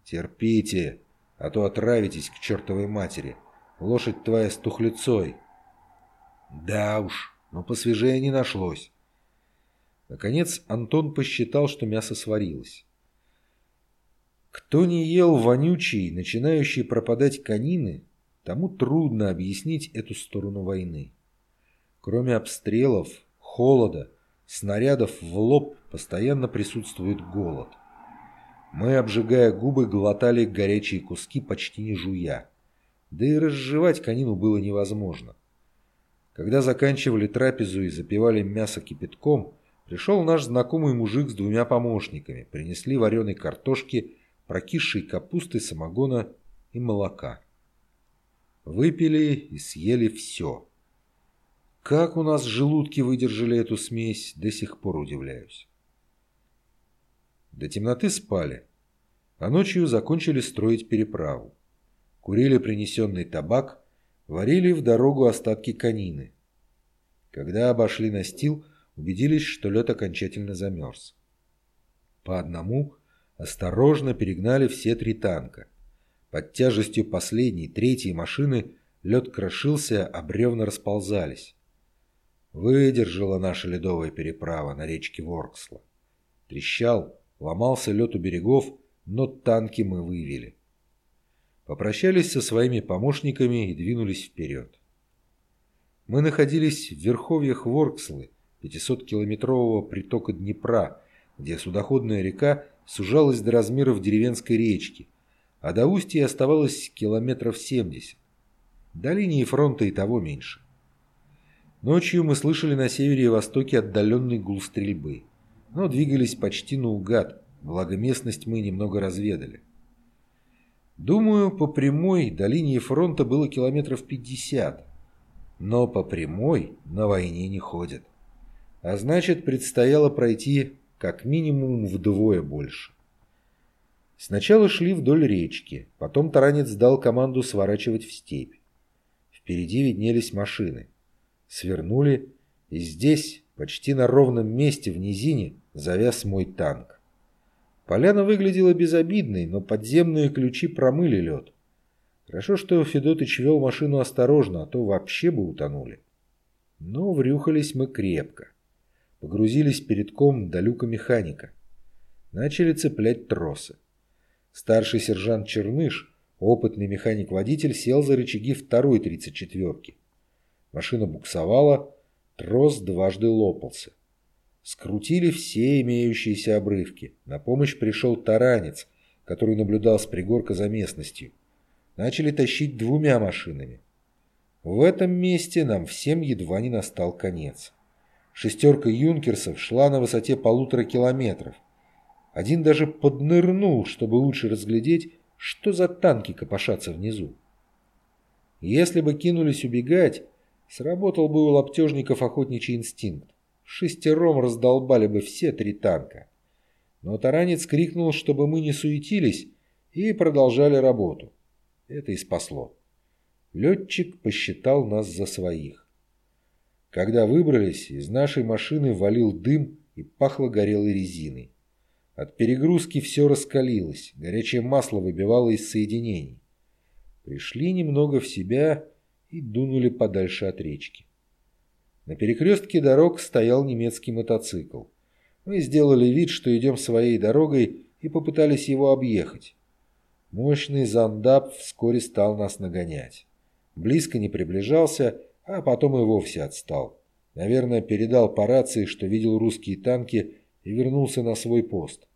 [SPEAKER 1] Терпите, а то отравитесь к чертовой матери. Лошадь твоя с тухлецой. Да уж, но посвежее не нашлось. Наконец Антон посчитал, что мясо сварилось. Кто не ел вонючий, начинающий пропадать конины, тому трудно объяснить эту сторону войны. Кроме обстрелов, холода, снарядов в лоб постоянно присутствует голод. Мы, обжигая губы, глотали горячие куски, почти не жуя. Да и разжевать конину было невозможно. Когда заканчивали трапезу и запивали мясо кипятком, пришел наш знакомый мужик с двумя помощниками, принесли вареной картошки, прокисшей капусты, самогона и молока. Выпили и съели все. Как у нас желудки выдержали эту смесь, до сих пор удивляюсь. До темноты спали, а ночью закончили строить переправу. Курили принесенный табак, варили в дорогу остатки конины. Когда обошли настил, убедились, что лед окончательно замерз. По одному осторожно перегнали все три танка. Под тяжестью последней, третьей машины лед крошился, а бревна расползались. Выдержала наша ледовая переправа на речке Ворксла. Трещал, ломался лед у берегов, но танки мы вывели. Попрощались со своими помощниками и двинулись вперед. Мы находились в верховьях Воркслы, 500-километрового притока Днепра, где судоходная река сужалась до размеров деревенской речки, а до устья оставалось километров 70. До линии фронта и того меньше. Ночью мы слышали на севере и востоке отдаленный гул стрельбы, но двигались почти наугад, благо местность мы немного разведали. Думаю, по прямой до линии фронта было километров 50, но по прямой на войне не ходят. А значит, предстояло пройти как минимум вдвое больше. Сначала шли вдоль речки, потом таранец дал команду сворачивать в степь. Впереди виднелись машины свернули, и здесь, почти на ровном месте в низине, завяз мой танк. Поляна выглядела безобидной, но подземные ключи промыли лед. Хорошо, что Федотыч вел машину осторожно, а то вообще бы утонули. Но врюхались мы крепко. Погрузились передком до люка механика. Начали цеплять тросы. Старший сержант Черныш, опытный механик-водитель, сел за рычаги второй тридцать четверки. Машина буксовала, трос дважды лопался. Скрутили все имеющиеся обрывки. На помощь пришел таранец, который наблюдал с пригорка за местностью. Начали тащить двумя машинами. В этом месте нам всем едва не настал конец. Шестерка юнкерсов шла на высоте полутора километров. Один даже поднырнул, чтобы лучше разглядеть, что за танки копошатся внизу. Если бы кинулись убегать, Сработал бы у лаптежников охотничий инстинкт. Шестером раздолбали бы все три танка. Но таранец крикнул, чтобы мы не суетились, и продолжали работу. Это и спасло. Летчик посчитал нас за своих. Когда выбрались, из нашей машины валил дым и пахло горелой резиной. От перегрузки все раскалилось, горячее масло выбивало из соединений. Пришли немного в себя и дунули подальше от речки. На перекрестке дорог стоял немецкий мотоцикл. Мы сделали вид, что идем своей дорогой и попытались его объехать. Мощный зандап вскоре стал нас нагонять. Близко не приближался, а потом и вовсе отстал. Наверное, передал по рации, что видел русские танки и вернулся на свой пост.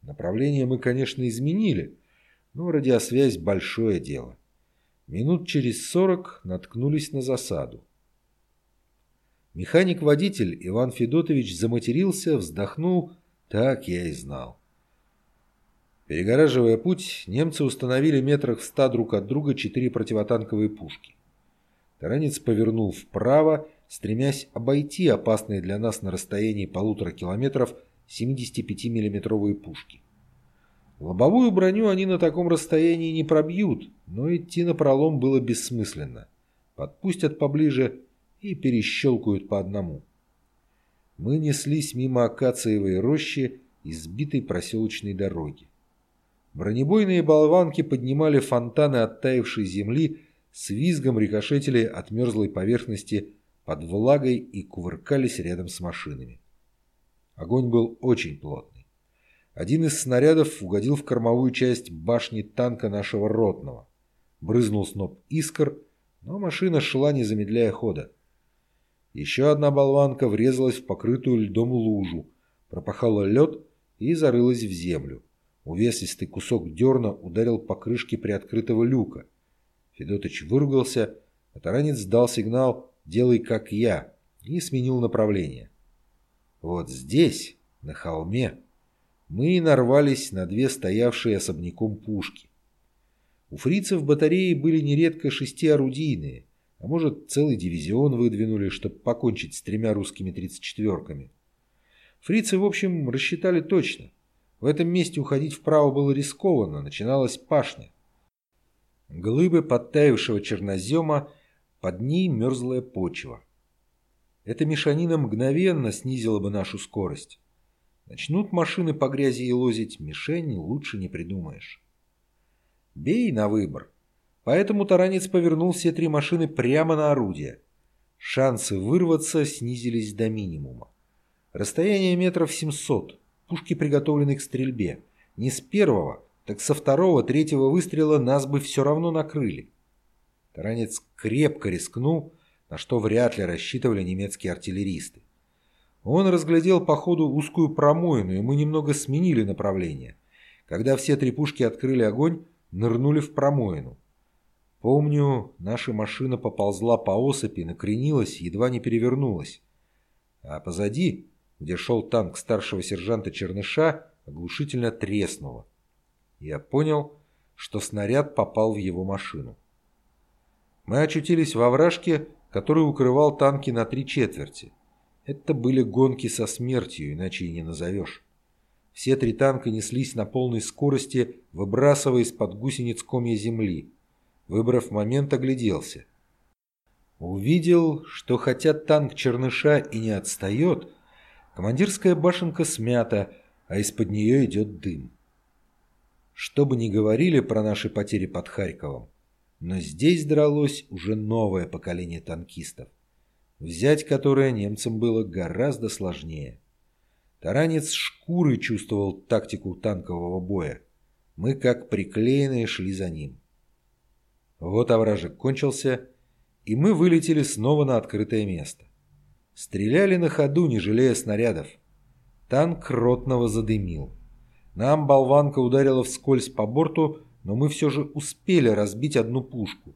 [SPEAKER 1] Направление мы, конечно, изменили, но радиосвязь – большое дело. Минут через сорок наткнулись на засаду. Механик-водитель Иван Федотович заматерился, вздохнул, так я и знал. Перегораживая путь, немцы установили метрах в ста друг от друга четыре противотанковые пушки. Таранец повернул вправо, стремясь обойти опасные для нас на расстоянии полутора километров 75 миллиметровые пушки. Лобовую броню они на таком расстоянии не пробьют, но идти на пролом было бессмысленно. Подпустят поближе и перещелкают по одному. Мы неслись мимо акациевой рощи и сбитой проселочной дороги. Бронебойные болванки поднимали фонтаны оттаившей земли, с визгом рикошетили от мерзлой поверхности под влагой и кувыркались рядом с машинами. Огонь был очень плотный. Один из снарядов угодил в кормовую часть башни танка нашего ротного. Брызнул сноп искр, но машина шла, не замедляя хода. Еще одна болванка врезалась в покрытую льдом лужу, пропахала лед и зарылась в землю. Увесистый кусок дерна ударил по крышке приоткрытого люка. Федотыч выругался, а таранец дал сигнал «делай как я» и сменил направление. Вот здесь, на холме, мы нарвались на две стоявшие особняком пушки. У фрицев батареи были нередко шестиорудийные, А может, целый дивизион выдвинули, чтобы покончить с тремя русскими 34-ками. Фрицы, в общем, рассчитали точно. В этом месте уходить вправо было рискованно, начиналась пашня. Глыбы подтаявшего чернозема, под ней мерзлая почва. Эта мешанина мгновенно снизила бы нашу скорость. Начнут машины по грязи и лозить, мишень лучше не придумаешь. Бей на выбор. Поэтому таранец повернул все три машины прямо на орудие. Шансы вырваться снизились до минимума. Расстояние метров 700. Пушки приготовлены к стрельбе. Не с первого, так со второго, третьего выстрела нас бы все равно накрыли. Таранец крепко рискнул, на что вряд ли рассчитывали немецкие артиллеристы. Он разглядел по ходу узкую промоину, и мы немного сменили направление. Когда все три пушки открыли огонь, нырнули в промоину. Помню, наша машина поползла по осыпи, накренилась, едва не перевернулась. А позади, где шел танк старшего сержанта Черныша, оглушительно треснуло. Я понял, что снаряд попал в его машину. Мы очутились во вражке, который укрывал танки на три четверти. Это были гонки со смертью, иначе и не назовешь. Все три танка неслись на полной скорости, выбрасывая из-под гусениц комья земли. Выбрав момент, огляделся. Увидел, что хотя танк Черныша и не отстает, командирская башенка смята, а из-под нее идет дым. Что бы ни говорили про наши потери под Харьковом, но здесь дралось уже новое поколение танкистов, взять которое немцам было гораздо сложнее. Таранец шкуры чувствовал тактику танкового боя. Мы, как приклеенные, шли за ним. Вот овражек кончился, и мы вылетели снова на открытое место. Стреляли на ходу, не жалея снарядов. Танк ротного задымил. Нам болванка ударила вскользь по борту, но мы все же успели разбить одну пушку.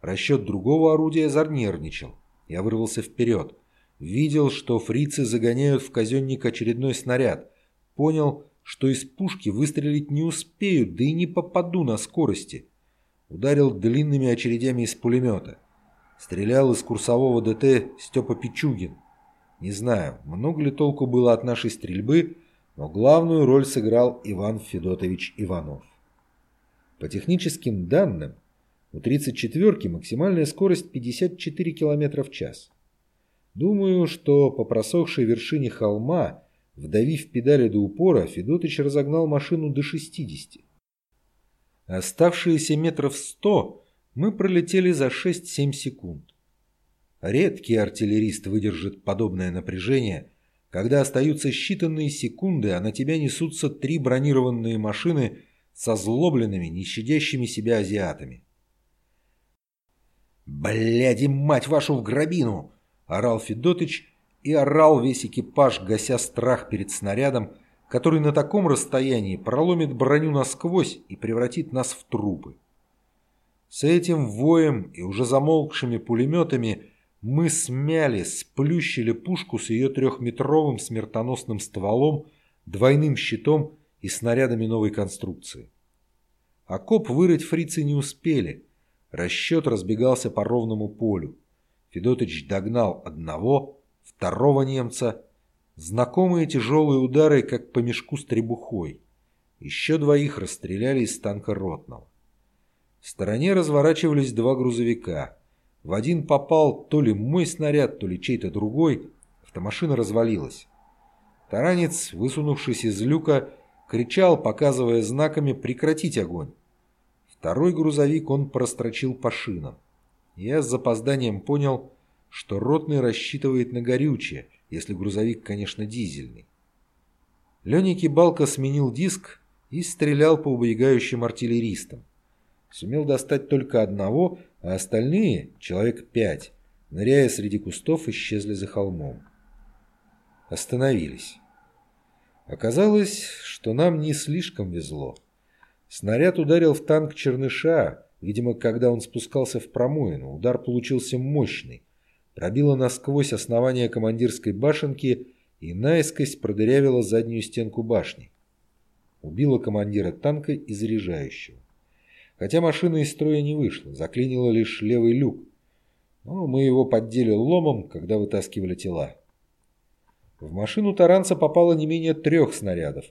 [SPEAKER 1] Расчет другого орудия зарнервничал. Я вырвался вперед. Видел, что фрицы загоняют в казенник очередной снаряд. Понял, что из пушки выстрелить не успеют, да и не попаду на скорости ударил длинными очередями из пулемета. Стрелял из курсового ДТ Степа Пичугин. Не знаю, много ли толку было от нашей стрельбы, но главную роль сыграл Иван Федотович Иванов. По техническим данным, у 34-ки максимальная скорость 54 км в час. Думаю, что по просохшей вершине холма, вдавив педали до упора, Федотыч разогнал машину до 60. Оставшиеся метров сто мы пролетели за 6-7 секунд. Редкий артиллерист выдержит подобное напряжение, когда остаются считанные секунды, а на тебя несутся три бронированные машины со злобленными, не щадящими себя азиатами. «Бляди, мать вашу, в гробину!» – орал Федотыч и орал весь экипаж, гася страх перед снарядом, который на таком расстоянии проломит броню насквозь и превратит нас в трупы. С этим воем и уже замолкшими пулеметами мы смяли, сплющили пушку с ее трехметровым смертоносным стволом, двойным щитом и снарядами новой конструкции. Окоп вырыть фрицы не успели. Расчет разбегался по ровному полю. Федотыч догнал одного, второго немца Знакомые тяжелые удары, как по мешку с требухой. Еще двоих расстреляли из танка ротного. В стороне разворачивались два грузовика. В один попал то ли мой снаряд, то ли чей-то другой. Автомашина развалилась. Таранец, высунувшись из люка, кричал, показывая знаками «прекратить огонь». Второй грузовик он прострочил по шинам. Я с запозданием понял, что ротный рассчитывает на горючее, если грузовик, конечно, дизельный. Леня Кибалка сменил диск и стрелял по убегающим артиллеристам. Сумел достать только одного, а остальные, человек пять, ныряя среди кустов, исчезли за холмом. Остановились. Оказалось, что нам не слишком везло. Снаряд ударил в танк Черныша, видимо, когда он спускался в промоину. Удар получился мощный пробила насквозь основание командирской башенки и наискось продырявила заднюю стенку башни. Убила командира танка и заряжающего. Хотя машина из строя не вышла, заклинила лишь левый люк. но мы его поддели ломом, когда вытаскивали тела. В машину таранца попало не менее трех снарядов.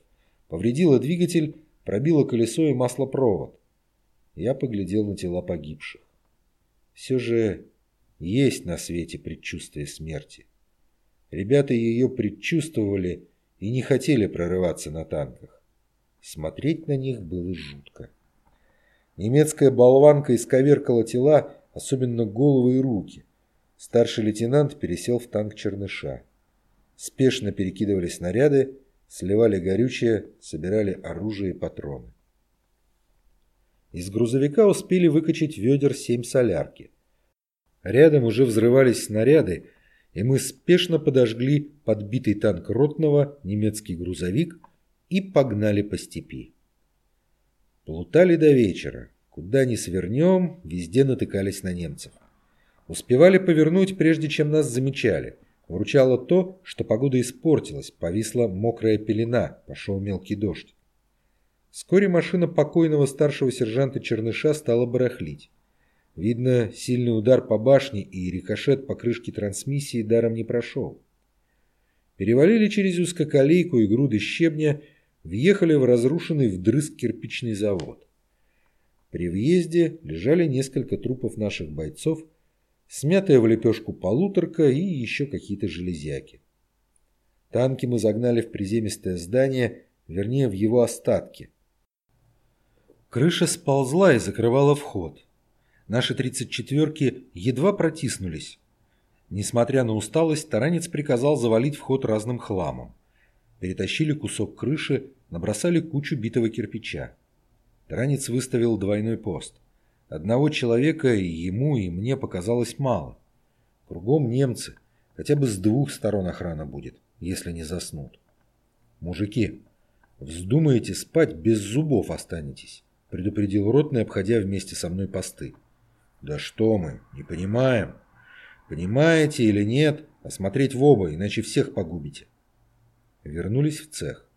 [SPEAKER 1] Повредило двигатель, пробило колесо и маслопровод. Я поглядел на тела погибших. Все же есть на свете предчувствие смерти. Ребята ее предчувствовали и не хотели прорываться на танках. Смотреть на них было жутко. Немецкая болванка исковеркала тела, особенно головы и руки. Старший лейтенант пересел в танк Черныша. Спешно перекидывали снаряды, сливали горючее, собирали оружие и патроны. Из грузовика успели выкачать ведер семь солярки. Рядом уже взрывались снаряды, и мы спешно подожгли подбитый танк Ротного, немецкий грузовик, и погнали по степи. Плутали до вечера. Куда ни свернем, везде натыкались на немцев. Успевали повернуть, прежде чем нас замечали. Вручало то, что погода испортилась, повисла мокрая пелена, пошел мелкий дождь. Вскоре машина покойного старшего сержанта Черныша стала барахлить. Видно, сильный удар по башне и рикошет по крышке трансмиссии даром не прошел. Перевалили через узкоколейку и груды щебня, въехали в разрушенный вдрызг кирпичный завод. При въезде лежали несколько трупов наших бойцов, смятая в лепешку полуторка и еще какие-то железяки. Танки мы загнали в приземистое здание, вернее, в его остатки. Крыша сползла и закрывала вход. Наши тридцать четверки едва протиснулись. Несмотря на усталость, таранец приказал завалить вход разным хламом. Перетащили кусок крыши, набросали кучу битого кирпича. Таранец выставил двойной пост. Одного человека ему, и мне показалось мало. Кругом немцы. Хотя бы с двух сторон охрана будет, если не заснут. Мужики, вздумаете спать, без зубов останетесь, предупредил Ротный, обходя вместе со мной посты. Да что мы, не понимаем. Понимаете или нет, осмотреть в оба, иначе всех погубите. Вернулись в цех.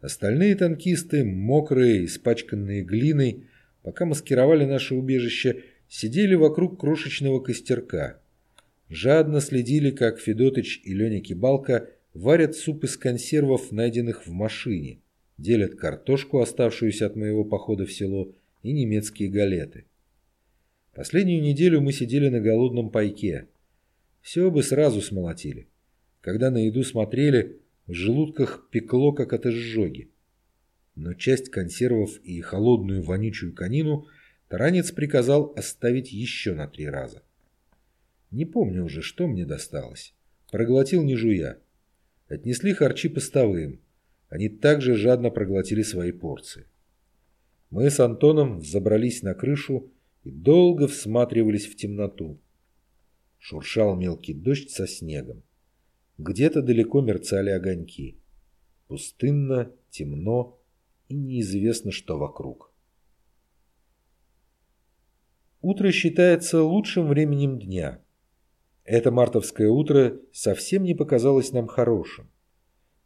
[SPEAKER 1] Остальные танкисты, мокрые, испачканные глиной, пока маскировали наше убежище, сидели вокруг крошечного костерка. Жадно следили, как Федотыч и Леня Кибалка варят суп из консервов, найденных в машине, делят картошку, оставшуюся от моего похода в село, и немецкие галеты. Последнюю неделю мы сидели на голодном пайке. Все бы сразу смолотили. Когда на еду смотрели, в желудках пекло, как от изжоги. Но часть консервов и холодную вонючую конину таранец приказал оставить еще на три раза. Не помню уже, что мне досталось. Проглотил не жуя. Отнесли харчи постовым. Они также жадно проглотили свои порции. Мы с Антоном забрались на крышу и долго всматривались в темноту. Шуршал мелкий дождь со снегом. Где-то далеко мерцали огоньки. Пустынно, темно и неизвестно, что вокруг. Утро считается лучшим временем дня. Это мартовское утро совсем не показалось нам хорошим.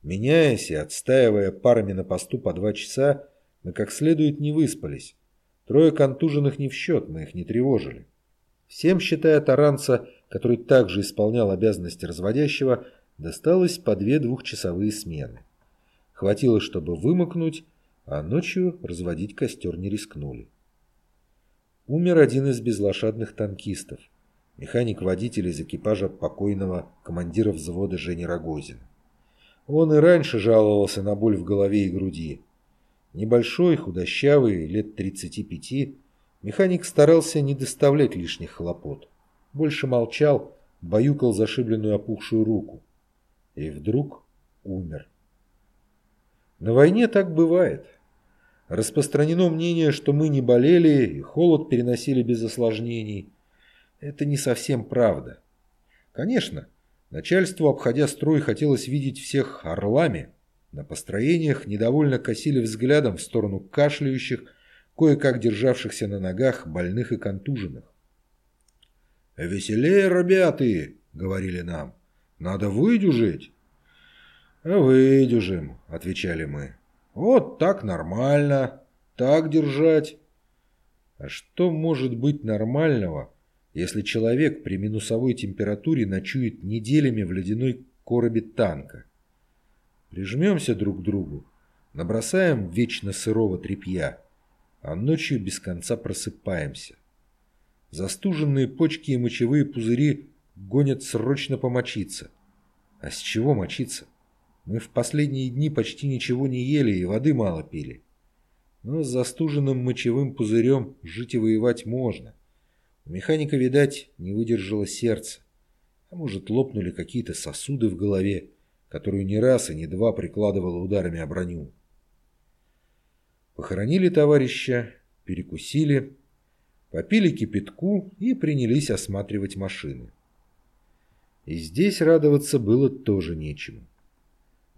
[SPEAKER 1] Меняясь и отстаивая парами на посту по два часа, мы как следует не выспались. Трое контуженных не в счет, мы их не тревожили. Всем, считая таранца, который также исполнял обязанности разводящего, досталось по две двухчасовые смены. Хватило, чтобы вымокнуть, а ночью разводить костер не рискнули. Умер один из безлошадных танкистов, механик-водитель из экипажа покойного командира взвода Жени Рогозина. Он и раньше жаловался на боль в голове и груди, Небольшой, худощавый, лет 35, механик старался не доставлять лишних хлопот. Больше молчал, баюкал зашибленную опухшую руку. И вдруг умер. На войне так бывает. Распространено мнение, что мы не болели и холод переносили без осложнений. Это не совсем правда. Конечно, начальству, обходя строй, хотелось видеть всех орлами, на построениях недовольно косили взглядом в сторону кашляющих, кое-как державшихся на ногах больных и контуженных. «Веселее, ребята!» — говорили нам. «Надо выдюжить!» «Выдюжим!» — отвечали мы. «Вот так нормально, так держать!» А что может быть нормального, если человек при минусовой температуре ночует неделями в ледяной коробе танка? Прижмемся друг к другу, набросаем вечно сырого тряпья, а ночью без конца просыпаемся. Застуженные почки и мочевые пузыри гонят срочно помочиться. А с чего мочиться? Мы в последние дни почти ничего не ели и воды мало пили. Но с застуженным мочевым пузырем жить и воевать можно. У механика, видать, не выдержало сердце. А может, лопнули какие-то сосуды в голове, которую не раз и не два прикладывала ударами о броню. Похоронили товарища, перекусили, попили кипятку и принялись осматривать машины. И здесь радоваться было тоже нечему.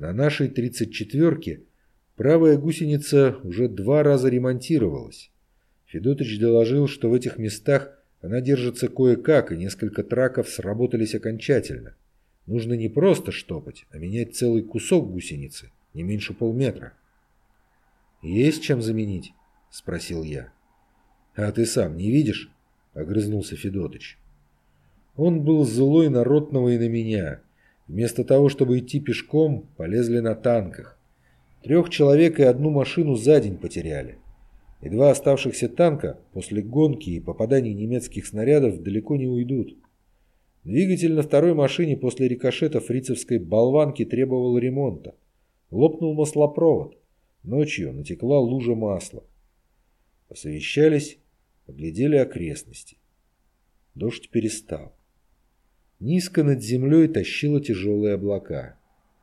[SPEAKER 1] На нашей 34-ке правая гусеница уже два раза ремонтировалась. Федотыч доложил, что в этих местах она держится кое-как, и несколько траков сработались окончательно. Нужно не просто штопать, а менять целый кусок гусеницы, не меньше полметра. «Есть чем заменить?» – спросил я. «А ты сам не видишь?» – огрызнулся Федотыч. Он был злой на Ротного и на меня. Вместо того, чтобы идти пешком, полезли на танках. Трех человек и одну машину за день потеряли. И два оставшихся танка после гонки и попаданий немецких снарядов далеко не уйдут. Двигатель на второй машине после рикошета фрицевской болванки требовал ремонта. Лопнул маслопровод. Ночью натекла лужа масла. Посовещались, оглядели окрестности. Дождь перестал. Низко над землей тащило тяжелые облака.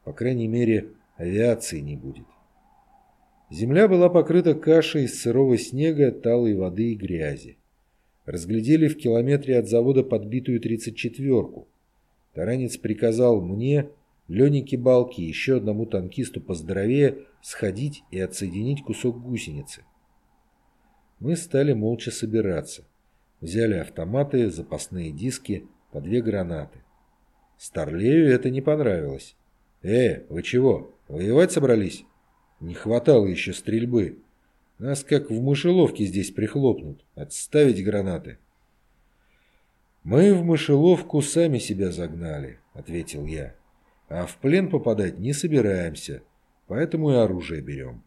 [SPEAKER 1] По крайней мере, авиации не будет. Земля была покрыта кашей из сырого снега, талой воды и грязи. Разглядели в километре от завода подбитую 34-ку. Таранец приказал мне, Лене Кибалке и еще одному танкисту поздоровее сходить и отсоединить кусок гусеницы. Мы стали молча собираться. Взяли автоматы, запасные диски, по две гранаты. Старлею это не понравилось. «Э, вы чего, воевать собрались?» «Не хватало еще стрельбы. Нас как в мышеловке здесь прихлопнут. Отставить гранаты». «Мы в мышеловку сами себя загнали», — ответил я. «А в плен попадать не собираемся, поэтому и оружие берем».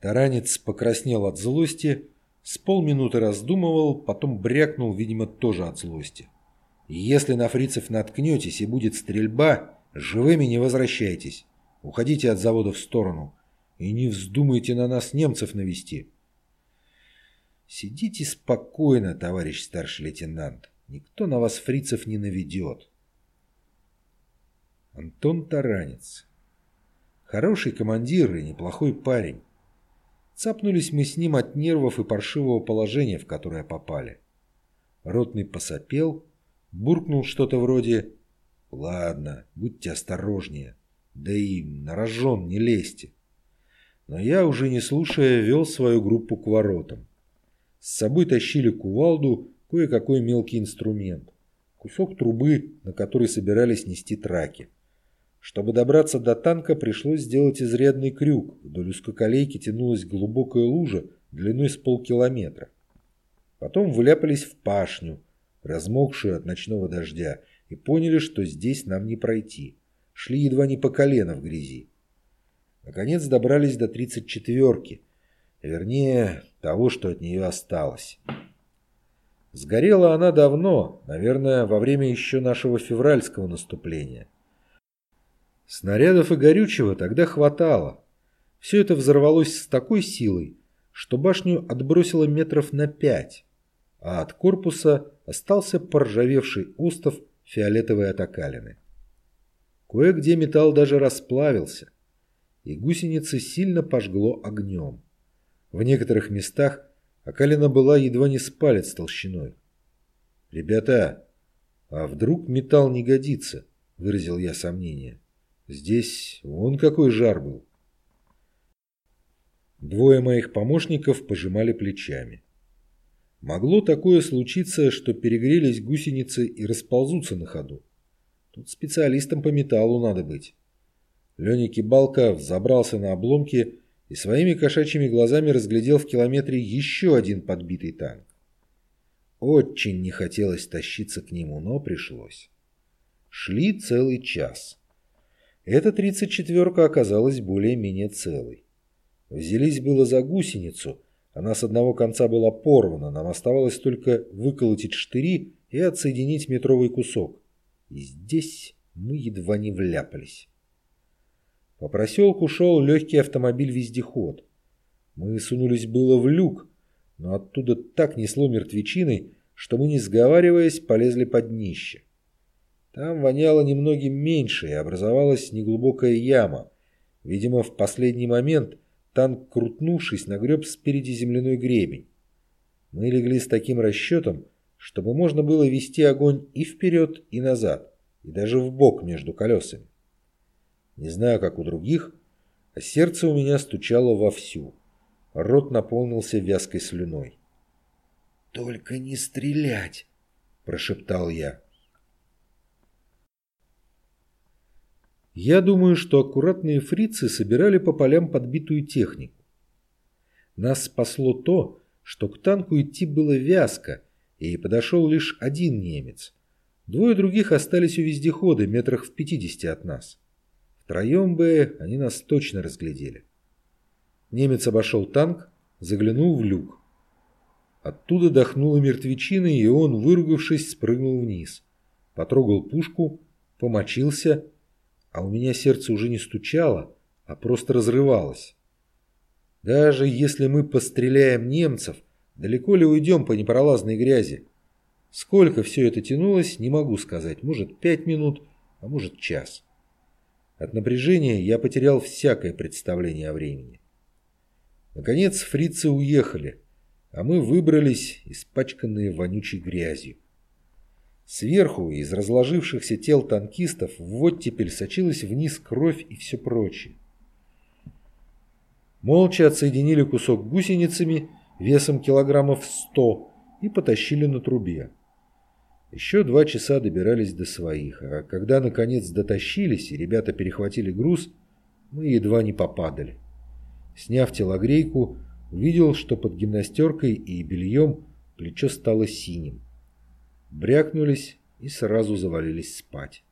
[SPEAKER 1] Таранец покраснел от злости с полминуты раздумывал, потом брякнул, видимо, тоже от злости. «Если на фрицев наткнетесь и будет стрельба, живыми не возвращайтесь. Уходите от завода в сторону и не вздумайте на нас немцев навести». «Сидите спокойно, товарищ старший лейтенант. Никто на вас фрицев не наведет». Антон Таранец. Хороший командир и неплохой парень. Цапнулись мы с ним от нервов и паршивого положения, в которое попали. Ротный посопел, буркнул что-то вроде «Ладно, будьте осторожнее, да и на рожон не лезьте». Но я, уже не слушая, вел свою группу к воротам. С собой тащили кувалду, кое-какой мелкий инструмент, кусок трубы, на который собирались нести траки. Чтобы добраться до танка, пришлось сделать изрядный крюк. Вдоль узкоколейки тянулась глубокая лужа длиной с полкилометра. Потом вляпались в пашню, размокшую от ночного дождя, и поняли, что здесь нам не пройти. Шли едва не по колено в грязи. Наконец добрались до тридцать четверки, вернее, того, что от нее осталось. Сгорела она давно, наверное, во время еще нашего февральского наступления. Снарядов и горючего тогда хватало. Все это взорвалось с такой силой, что башню отбросило метров на пять, а от корпуса остался поржавевший остов фиолетовой атакалины. Кое-где металл даже расплавился, и гусеницы сильно пожгло огнем. В некоторых местах окалина была едва не с палец толщиной. «Ребята, а вдруг металл не годится?» – выразил я сомнение. Здесь вон какой жар был. Двое моих помощников пожимали плечами. Могло такое случиться, что перегрелись гусеницы и расползутся на ходу. Тут специалистам по металлу надо быть. Леня Кибалка взобрался на обломки и своими кошачьими глазами разглядел в километре еще один подбитый танк. Очень не хотелось тащиться к нему, но пришлось. Шли целый час. Эта тридцать четверка оказалась более-менее целой. Взялись было за гусеницу, она с одного конца была порвана, нам оставалось только выколотить штыри и отсоединить метровый кусок. И здесь мы едва не вляпались. По проселку шел легкий автомобиль-вездеход. Мы сунулись было в люк, но оттуда так несло мертвечиной, что мы, не сговариваясь, полезли под днище. Там воняло немногим меньше, и образовалась неглубокая яма. Видимо, в последний момент танк, крутнувшись, нагреб спереди земляной гребень. Мы легли с таким расчетом, чтобы можно было вести огонь и вперед, и назад, и даже в бок между колесами. Не знаю, как у других, а сердце у меня стучало вовсю. Рот наполнился вязкой слюной. «Только не стрелять!» – прошептал я. Я думаю, что аккуратные фрицы собирали по полям подбитую технику. Нас спасло то, что к танку идти было вязко, и подошел лишь один немец. Двое других остались у вездехода метрах в пятидесяти от нас. Втроем бы они нас точно разглядели. Немец обошел танк, заглянул в люк. Оттуда дохнуло мертвечиной, и он, выругавшись, спрыгнул вниз. Потрогал пушку, помочился, а у меня сердце уже не стучало, а просто разрывалось. Даже если мы постреляем немцев, далеко ли уйдем по непролазной грязи? Сколько все это тянулось, не могу сказать. Может, пять минут, а может, час. От напряжения я потерял всякое представление о времени. Наконец фрицы уехали, а мы выбрались, испачканные вонючей грязью. Сверху из разложившихся тел танкистов в оттепель сочилась вниз кровь и все прочее. Молча отсоединили кусок гусеницами весом килограммов сто и потащили на трубе. Еще два часа добирались до своих, а когда наконец дотащились и ребята перехватили груз, мы едва не попадали. Сняв телогрейку, увидел, что под гимнастеркой и бельем плечо стало синим. Брякнулись и сразу завалились спать.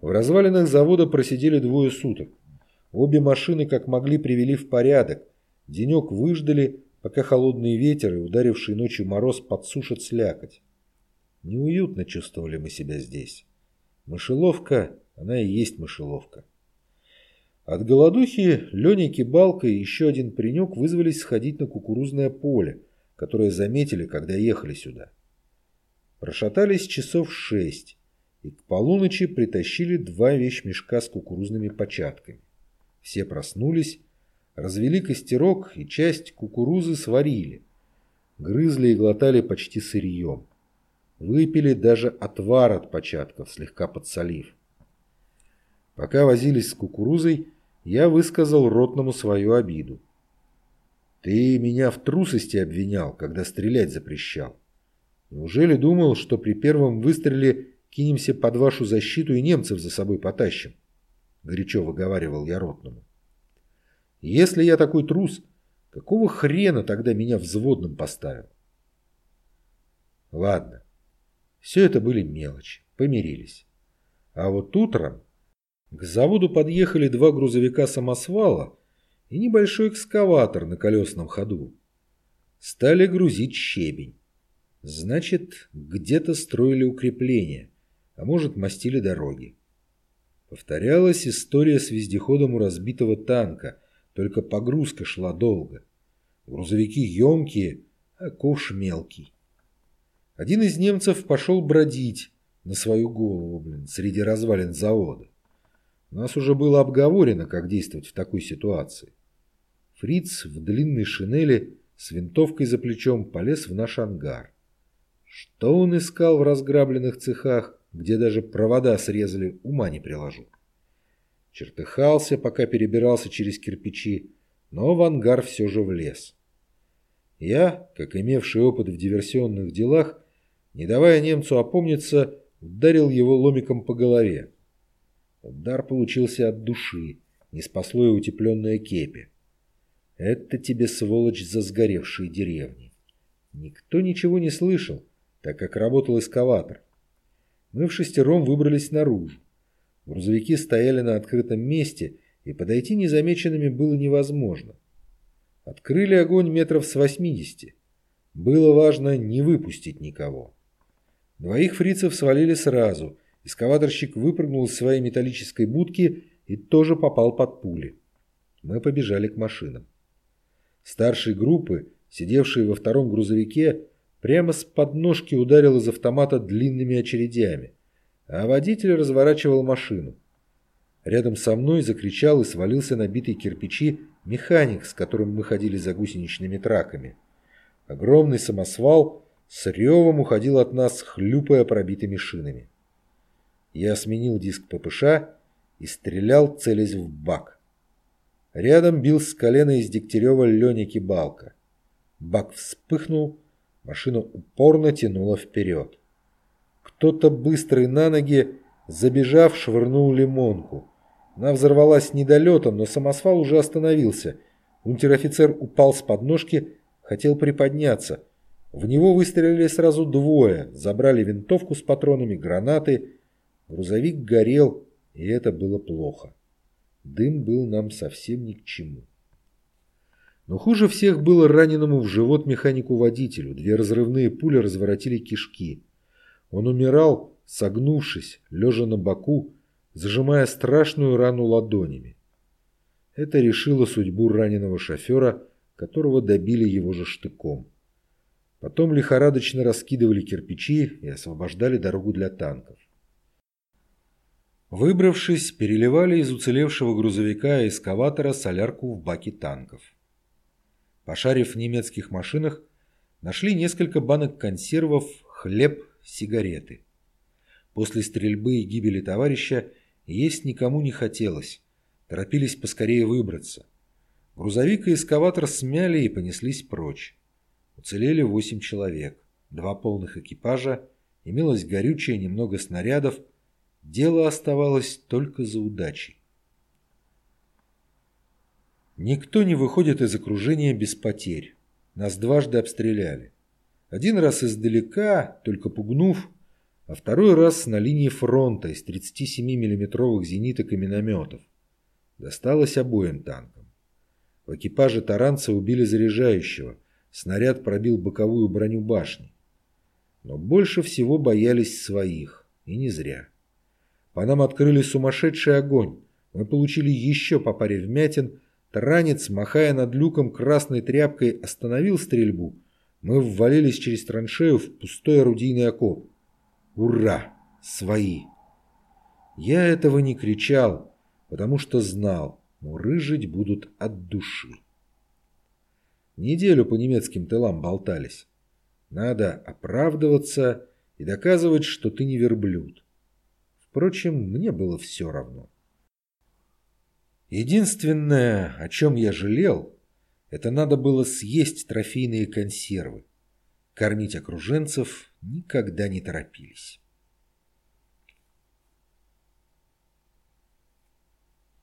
[SPEAKER 1] В развалинах завода просидели двое суток. Обе машины как могли привели в порядок. Денек выждали, пока холодный ветер и ударивший ночью мороз подсушат слякоть. Неуютно чувствовали мы себя здесь. Мышеловка, она и есть мышеловка. От голодухи Леня Кибалка и еще один паренек вызвались сходить на кукурузное поле, которое заметили, когда ехали сюда. Прошатались часов шесть и к полуночи притащили два вещмешка с кукурузными початками. Все проснулись, развели костерок и часть кукурузы сварили. Грызли и глотали почти сырьем. Выпили даже отвар от початков, слегка подсолив. Пока возились с кукурузой, я высказал ротному свою обиду. Ты меня в трусости обвинял, когда стрелять запрещал. Неужели думал, что при первом выстреле кинемся под вашу защиту и немцев за собой потащим? Горячо выговаривал я ротному. Если я такой трус, какого хрена тогда меня взводным поставил? Ладно, все это были мелочи, помирились. А вот утром к заводу подъехали два грузовика-самосвала и небольшой экскаватор на колесном ходу. Стали грузить щебень. Значит, где-то строили укрепления, а может, мастили дороги. Повторялась история с вездеходом у разбитого танка, только погрузка шла долго. Грузовики емкие, а ковш мелкий. Один из немцев пошел бродить на свою голову, блин, среди развалин завода. У нас уже было обговорено, как действовать в такой ситуации. Фриц в длинной шинели с винтовкой за плечом полез в наш ангар. Что он искал в разграбленных цехах, где даже провода срезали, ума не приложу. Чертыхался, пока перебирался через кирпичи, но в ангар все же влез. Я, как имевший опыт в диверсионных делах, не давая немцу опомниться, ударил его ломиком по голове. Удар получился от души, не спасло и утепленное кепи. Это тебе, сволочь, за сгоревшие деревни. Никто ничего не слышал, так как работал эскаватор. Мы в шестером выбрались наружу. Грузовики стояли на открытом месте, и подойти незамеченными было невозможно. Открыли огонь метров с 80. Было важно не выпустить никого. Двоих фрицев свалили сразу. Эскаваторщик выпрыгнул из своей металлической будки и тоже попал под пули. Мы побежали к машинам. Старший группы, сидевший во втором грузовике, прямо с подножки ударил из автомата длинными очередями, а водитель разворачивал машину. Рядом со мной закричал и свалился на битые кирпичи механик, с которым мы ходили за гусеничными траками. Огромный самосвал с ревом уходил от нас, хлюпая пробитыми шинами. Я сменил диск ППШ и стрелял, целясь в бак. Рядом бил с колена из Дегтярева Леня Кибалка. Бак вспыхнул, машина упорно тянула вперед. Кто-то быстрый на ноги, забежав, швырнул лимонку. Она взорвалась недолетом, но самосвал уже остановился. Унтер-офицер упал с подножки, хотел приподняться. В него выстрелили сразу двое, забрали винтовку с патронами, гранаты. Грузовик горел, и это было плохо. Дым был нам совсем ни к чему. Но хуже всех было раненому в живот механику-водителю. Две разрывные пули разворотили кишки. Он умирал, согнувшись, лежа на боку, зажимая страшную рану ладонями. Это решило судьбу раненого шофера, которого добили его же штыком. Потом лихорадочно раскидывали кирпичи и освобождали дорогу для танков. Выбравшись, переливали из уцелевшего грузовика и эскаватора солярку в баки танков. Пошарив в немецких машинах, нашли несколько банок консервов, хлеб, сигареты. После стрельбы и гибели товарища есть никому не хотелось. Торопились поскорее выбраться. Грузовик и эскаватор смяли и понеслись прочь. Уцелели восемь человек. Два полных экипажа. Имелось горючее, немного снарядов. Дело оставалось только за удачей. Никто не выходит из окружения без потерь. Нас дважды обстреляли. Один раз издалека, только пугнув, а второй раз на линии фронта из 37 миллиметровых зениток и минометов. Досталось обоим танкам. В экипаже таранца убили заряжающего, снаряд пробил боковую броню башни. Но больше всего боялись своих, и не зря. По нам открыли сумасшедший огонь, мы получили еще по паре вмятин, таранец, махая над люком красной тряпкой, остановил стрельбу, мы ввалились через траншею в пустой орудийный окоп. Ура! Свои! Я этого не кричал, потому что знал, мурыжить будут от души. Неделю по немецким тылам болтались. Надо оправдываться и доказывать, что ты не верблюд. Впрочем, мне было все равно. Единственное, о чем я жалел, это надо было съесть трофейные консервы. Кормить окруженцев никогда не торопились.